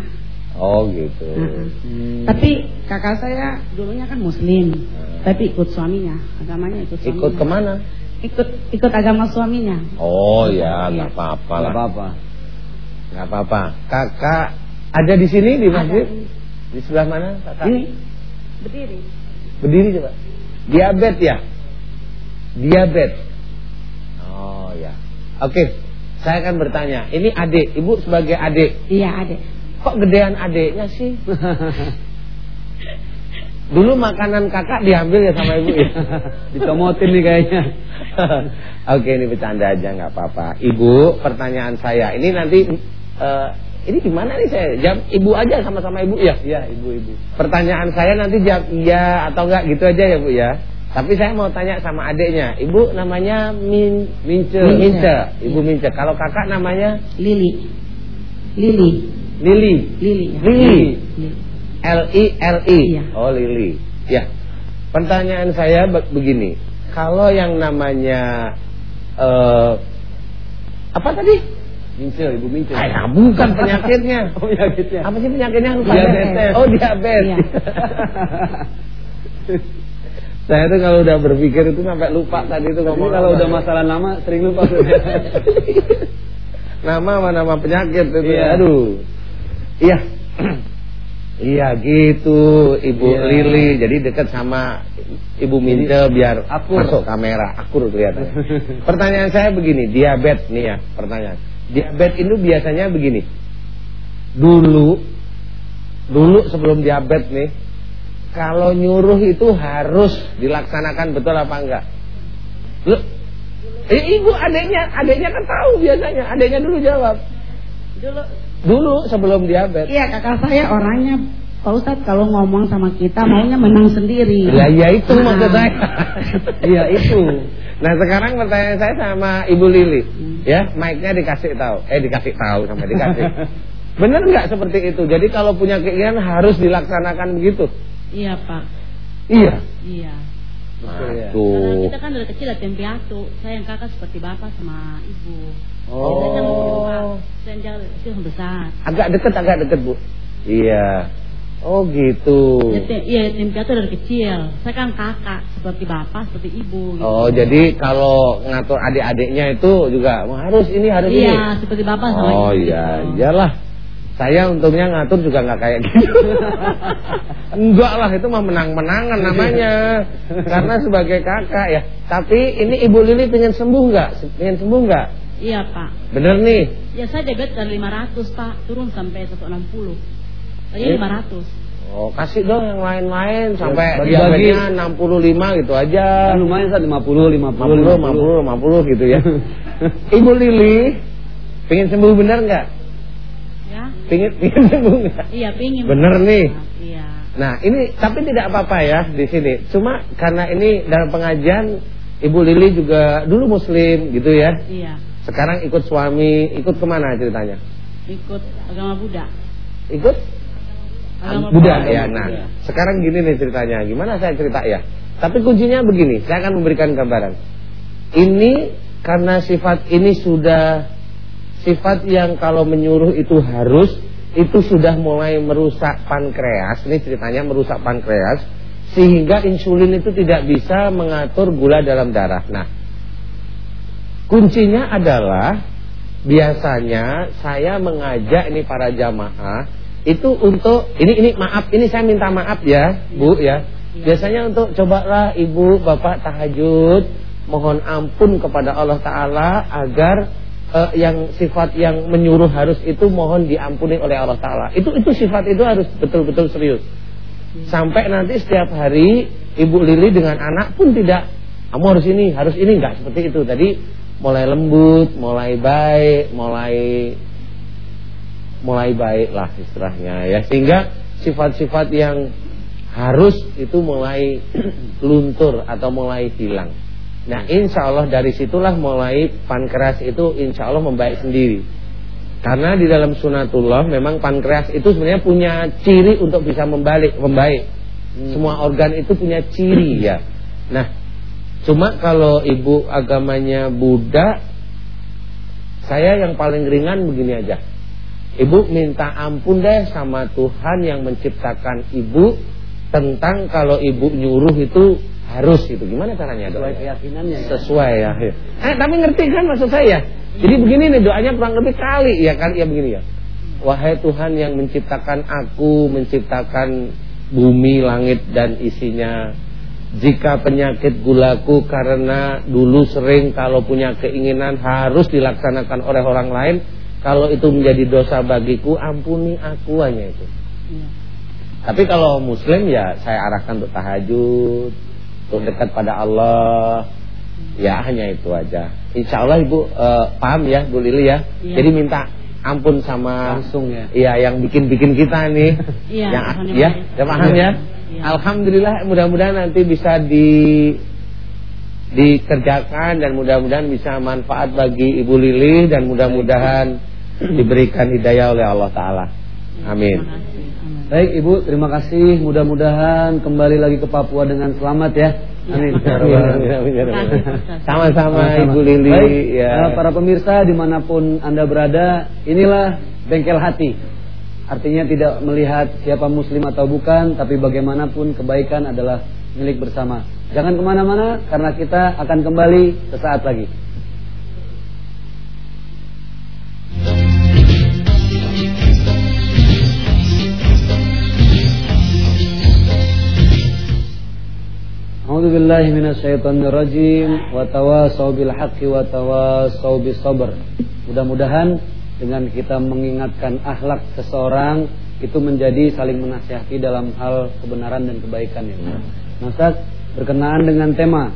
Oh gitu. Heeh. Hmm. Tapi kakak saya dulunya kan muslim, tapi ikut suaminya, agamanya ikut suaminya. Ikut ke mana? Ikut ikut agama suaminya. Oh ya Iya. nggak apa-apa Nggak lah. apa-apa. Nggak apa-apa. Kakak ada di sini di masjid? Ada. Di sebelah mana kakak? Ini berdiri. Berdiri coba. Diabetes ya? Diabetes. Oh ya. Oke. Saya akan bertanya. Ini adik. Ibu sebagai adik. Iya ada. Kok gedean adiknya sih? (laughs) Dulu makanan kakak diambil ya sama ibu ya? (laughs) Dicomotin nih kayaknya. (laughs) Oke ini bercanda aja nggak apa-apa. Ibu, pertanyaan saya ini nanti eh, ini gimana nih saya jam ibu aja sama-sama ibu ya? Iya, ibu-ibu. Pertanyaan saya nanti jawab iya atau enggak gitu aja ya bu ya. Tapi saya mau tanya sama adiknya. Ibu namanya Min Mince. Mince. Ibu Mince. Kalau kakak namanya Lili. Lili. Lili. Lili. ya. Lili. L I L I. Iya. Oh Lili. Ya. Pertanyaan saya be- begini, kalau yang namanya eh, apa tadi? Mincil, Ibu Mincil. Ah, ya, bukan penyakitnya. (laughs) Oh, penyakitnya. Apa sih penyakitnya? Lupa. Diabetes. Oh, diabetes. Iya. (laughs) Saya tuh kalau udah berpikir itu sampai lupa tadi itu ngomong kalau udah masalah nama sering lupa. (laughs) nama apa nama penyakit itu. Iya. Aduh. Iya. (clears throat) iya gitu Ibu Iya. Lili. Jadi dekat sama Ibu Mince biar akur. masuk kamera. Akur kelihatan. (laughs) Pertanyaan saya begini, diabetes nih ya pertanyaan. Diabetes itu biasanya begini. Dulu dulu sebelum diabetes nih kalau nyuruh itu harus dilaksanakan betul apa enggak? Loh, eh, ibu adiknya, adiknya kan tahu biasanya. Adiknya dulu jawab. Dulu Dulu sebelum diabetes. Iya kakak saya orangnya Pak Ustadz kalau ngomong sama kita maunya menang sendiri. Lah ya itu Ah. maksud saya. (laughs) Iya itu. Nah sekarang pertanyaan saya sama Ibu Lili, ya, mic-nya dikasih tahu, eh dikasih tahu sama dikasih. (laughs) Bener nggak seperti itu? Jadi kalau punya keinginan harus dilaksanakan begitu. Iya Pak. Iya. Iya. Betul ya. Karena Tuh. kita kan dari kecil latihan piatu. Saya yang kakak seperti bapak sama ibu. Oh. Saya kan oh. Saya yang kecil besar. Agak deket, agak deket bu. Iya. Oh gitu. Iya yatim piatu dari kecil. Saya kan kakak seperti bapak, seperti ibu. Gitu. Oh jadi kalau ngatur adik-adiknya itu juga "Wah, harus ini harus ini. Iya, seperti bapak sama Oh ibu. iya, gitu. iyalah. Saya untungnya ngatur juga nggak kayak gitu. (laughs) Enggak lah, itu mah menang-menangan namanya. Karena sebagai kakak ya. Tapi ini Ibu Lili pengen sembuh nggak? Pengen sembuh nggak? Iya Pak. Bener nih. Ya saya diabetes dari 500 Pak, turun sampai 160. Saya Eh. 500. Oh kasih dong yang lain-lain sampai bagi-bagi. diabetesnya 65 gitu aja. Kan lumayan saat 50, 50, 50, 50, 50 gitu ya. (laughs) Ibu Lili pengen sembuh bener nggak? Pengen sembuh (laughs) nggak? Iya, pingin. Bener nih. Iya. Nah ini tapi tidak apa-apa ya di sini. Cuma karena ini dalam pengajian Ibu Lili juga dulu Muslim gitu ya. Iya. Sekarang ikut suami, ikut ke mana ceritanya? Ikut agama Buddha. Ikut Agama Buddha Buddha. ya. Nah Iya. sekarang gini nih ceritanya. Gimana saya cerita ya? Tapi kuncinya begini. Saya akan memberikan gambaran. Ini karena sifat ini sudah sifat yang kalau menyuruh itu harus itu sudah mulai merusak pankreas. Ini ceritanya merusak pankreas sehingga insulin itu tidak bisa mengatur gula dalam darah. Nah, kuncinya adalah biasanya saya mengajak ini para jamaah itu untuk ini ini maaf ini saya minta maaf ya Bu ya. Biasanya untuk cobalah ibu bapak tahajud mohon ampun kepada Allah Taala agar eh, yang sifat yang menyuruh harus itu mohon diampuni oleh Allah Taala. Itu itu sifat itu harus betul-betul serius. Sampai nanti setiap hari Ibu Lili dengan anak pun tidak kamu harus ini, harus ini enggak seperti itu. Tadi mulai lembut, mulai baik, mulai mulai baik lah istilahnya ya. Sehingga sifat-sifat yang harus itu mulai (clears throat) luntur atau mulai hilang. Nah insya Allah dari situlah mulai pankreas itu insya Allah membaik sendiri. Karena di dalam sunatullah memang pankreas itu sebenarnya punya ciri untuk bisa membalik, membaik. Semua organ itu punya ciri (clears throat) ya. Nah, cuma kalau ibu agamanya Buddha, saya yang paling ringan begini aja. Ibu minta ampun deh sama Tuhan yang menciptakan ibu tentang kalau ibu nyuruh itu harus gitu. Gimana caranya Sesuai doanya? keyakinannya ya. Sesuai ya. ya. Eh, tapi ngerti kan maksud saya? Jadi begini nih doanya kurang lebih kali ya kan ya begini ya. Wahai Tuhan yang menciptakan aku, menciptakan bumi, langit dan isinya. Jika penyakit gulaku karena dulu sering kalau punya keinginan harus dilaksanakan oleh orang lain, kalau itu menjadi dosa bagiku, ampuni aku hanya itu. Iya. Tapi kalau muslim ya saya arahkan untuk tahajud, untuk dekat pada Allah. Ya hanya itu aja. Insya Allah ibu eh, paham ya Bu Lili ya. Iya. Jadi minta ampun sama Langsung ya. Iya yang bikin-bikin kita nih. (laughs) Iya, yang paham ya, ya. ya paham ya. Iya. Alhamdulillah mudah-mudahan nanti bisa di dikerjakan dan mudah-mudahan bisa manfaat bagi Ibu Lili dan mudah-mudahan diberikan hidayah oleh Allah taala. Amin. Baik Ibu, terima kasih. Mudah-mudahan kembali lagi ke Papua dengan selamat ya. Amin. Sama-sama Ibu Lili. Baik, ya. para pemirsa di mana pun anda berada, inilah bengkel hati. Artinya tidak melihat siapa muslim atau bukan, tapi bagaimanapun kebaikan adalah milik bersama. Jangan ke mana-mana karena kita akan kembali sesaat lagi. A'udzu billahi minasyaitonir rajim haqqi wa tawasau bis sabr. Mudah-mudahan dengan kita mengingatkan akhlak seseorang itu menjadi saling menasihati dalam hal kebenaran dan kebaikan ya. Nah, Ustaz, berkenaan dengan tema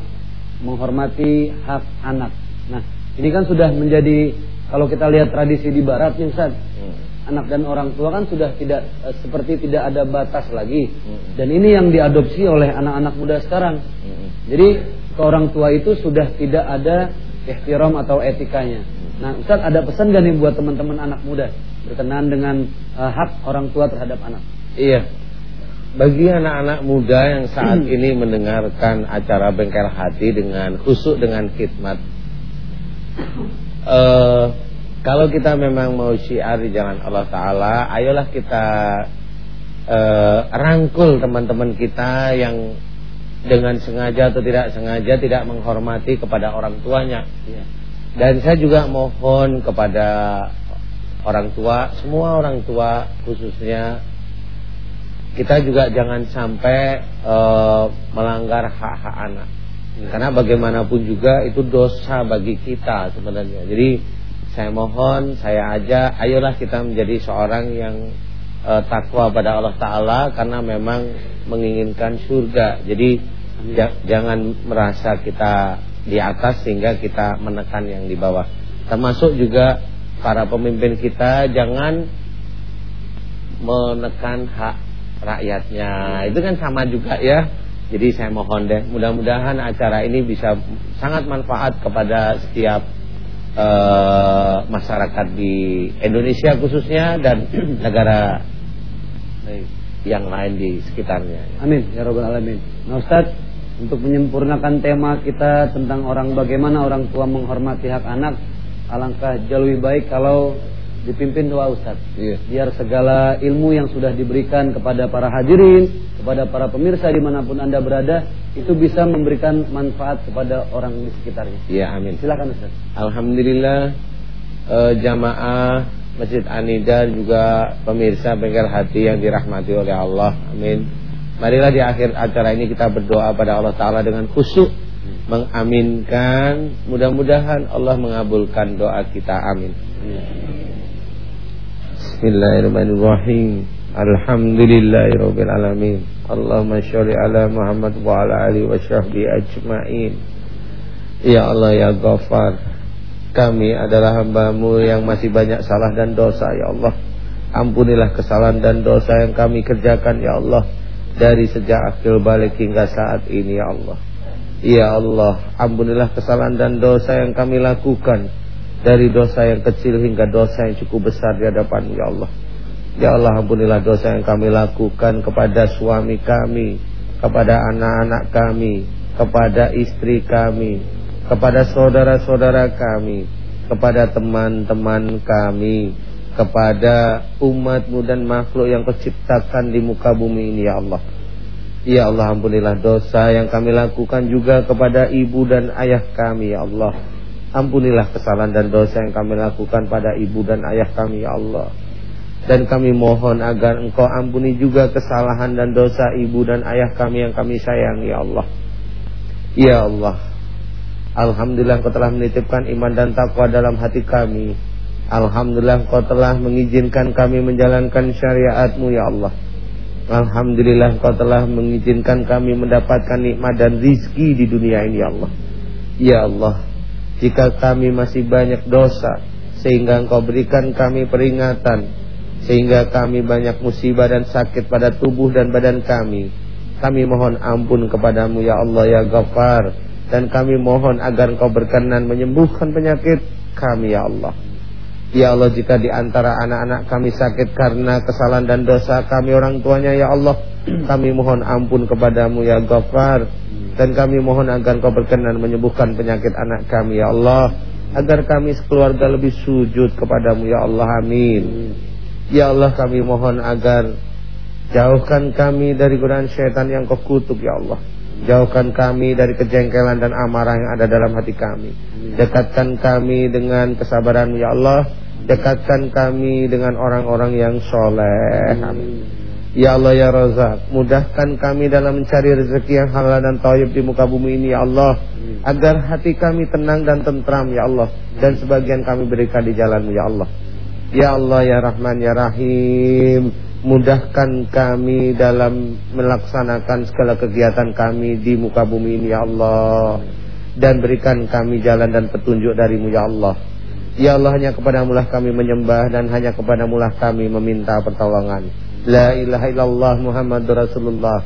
menghormati hak anak. Nah, ini kan sudah menjadi kalau kita lihat tradisi di barat ya Ustaz, anak dan orang tua kan sudah tidak eh, seperti tidak ada batas lagi. Dan ini yang diadopsi oleh anak-anak muda sekarang. Jadi ke orang tua itu sudah tidak ada ihtiram atau etikanya. Nah, Ustaz ada pesan gak nih buat teman-teman anak muda berkenaan dengan eh, hak orang tua terhadap anak? Iya. Bagi anak-anak muda yang saat ini mendengarkan acara Bengkel Hati dengan khusuk dengan khidmat eh, Kalau kita memang mau syiar di jalan Allah Ta'ala Ayolah kita eh, rangkul teman-teman kita yang dengan sengaja atau tidak sengaja tidak menghormati kepada orang tuanya Iya. Dan saya juga mohon kepada orang tua Semua orang tua khususnya kita juga jangan sampai uh, melanggar hak-hak anak. Karena bagaimanapun juga itu dosa bagi kita sebenarnya. Jadi saya mohon, saya ajak, ayolah kita menjadi seorang yang uh, takwa pada Allah Taala karena memang menginginkan surga. Jadi ja jangan merasa kita di atas sehingga kita menekan yang di bawah. Termasuk juga para pemimpin kita jangan menekan hak rakyatnya. Itu kan sama juga ya. Jadi saya mohon deh, mudah-mudahan acara ini bisa sangat manfaat kepada setiap uh, masyarakat di Indonesia khususnya dan (clears throat) negara yang lain di sekitarnya. Amin ya robbal alamin. Nah Ustaz, untuk menyempurnakan tema kita tentang orang bagaimana orang tua menghormati hak anak, alangkah jauh lebih baik kalau dipimpin doa Ustaz. Iya. Biar segala ilmu yang sudah diberikan kepada para hadirin, kepada para pemirsa di mana pun anda berada, itu bisa memberikan manfaat kepada orang di sekitarnya. Iya, amin. Silakan Ustaz. Alhamdulillah eh, jamaah Masjid Anida juga pemirsa bengkel hati yang dirahmati oleh Allah. Amin. Marilah di akhir acara ini kita berdoa pada Allah Taala dengan khusyuk mengaminkan. Mudah-mudahan Allah mengabulkan doa kita. Amin. Bismillahirrahmanirrahim. Alhamdulillahirabbil alamin. Allahumma sholli ala Muhammad wa ala alihi wa sahbihi ajmain. Ya Allah ya Ghaffar. Kami adalah hambamu yang masih banyak salah dan dosa ya Allah Ampunilah kesalahan dan dosa yang kami kerjakan ya Allah Dari sejak akhir balik hingga saat ini ya Allah Ya Allah Ampunilah kesalahan dan dosa yang kami lakukan Dari dosa yang kecil hingga dosa yang cukup besar di hadapan ya Allah Ya Allah ampunilah dosa yang kami lakukan kepada suami kami Kepada anak-anak kami Kepada istri kami kepada saudara-saudara kami, kepada teman-teman kami, kepada umatmu dan makhluk yang kau ciptakan di muka bumi ini ya Allah. Ya Allah ampunilah dosa yang kami lakukan juga kepada ibu dan ayah kami ya Allah. Ampunilah kesalahan dan dosa yang kami lakukan pada ibu dan ayah kami ya Allah. Dan kami mohon agar engkau ampuni juga kesalahan dan dosa ibu dan ayah kami yang kami sayangi ya Allah. Ya Allah, Alhamdulillah kau telah menitipkan iman dan takwa dalam hati kami. Alhamdulillah kau telah mengizinkan kami menjalankan syariatmu ya Allah. Alhamdulillah kau telah mengizinkan kami mendapatkan nikmat dan rizki di dunia ini ya Allah. Ya Allah Jika kami masih banyak dosa Sehingga engkau berikan kami peringatan Sehingga kami banyak musibah dan sakit pada tubuh dan badan kami. Kami mohon ampun kepadamu ya Allah ya Ghaffar. Dan kami mohon agar engkau berkenan menyembuhkan penyakit kami ya Allah. Ya Allah jika di antara anak-anak kami sakit karena kesalahan dan dosa kami orang tuanya ya Allah (clears throat) kami mohon ampun kepadamu ya Ghaffar dan kami mohon agar kau berkenan menyembuhkan penyakit anak kami ya Allah agar kami sekeluarga lebih sujud kepadamu ya Allah amin ya Allah kami mohon agar jauhkan kami dari godaan syaitan yang kau kutuk ya Allah Jauhkan kami dari kejengkelan dan amarah yang ada dalam hati kami. Dekatkan kami dengan kesabaran ya Allah. Dekatkan kami dengan orang-orang yang soleh. Amin. Ya Allah ya Razak, mudahkan kami dalam mencari rezeki yang halal dan taib di muka bumi ini ya Allah. Agar hati kami tenang dan tentram ya Allah. Dan sebagian kami berikan di jalanmu ya Allah. Ya Allah ya Rahman ya Rahim mudahkan kami dalam melaksanakan segala kegiatan kami di muka bumi ini ya Allah dan berikan kami jalan dan petunjuk darimu ya Allah ya Allah hanya kepada mulah kami menyembah dan hanya kepada mulah kami meminta pertolongan la ilaha illallah Muhammad Rasulullah.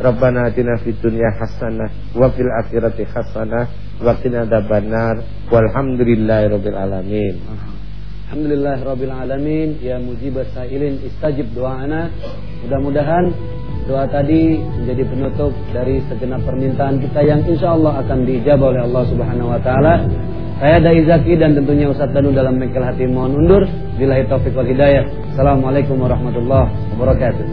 Rabbana atina fid dunya hasanah wa fil akhirati hasanah wa qina adzabannar walhamdulillahirabbil alamin. Alhamdulillah Rabbil Alamin. Ya mujibah sa'ilin istajib doa'ana. Mudah-mudahan doa tadi menjadi penutup dari segenap permintaan kita yang insya Allah akan diijabah oleh Allah Subhanahu Wa Taala. Saya Dai Zaki dan tentunya Ustadz Danu dalam Mekel Hati mohon undur. Bila taufiq wal hidayah. Assalamualaikum warahmatullahi wabarakatuh.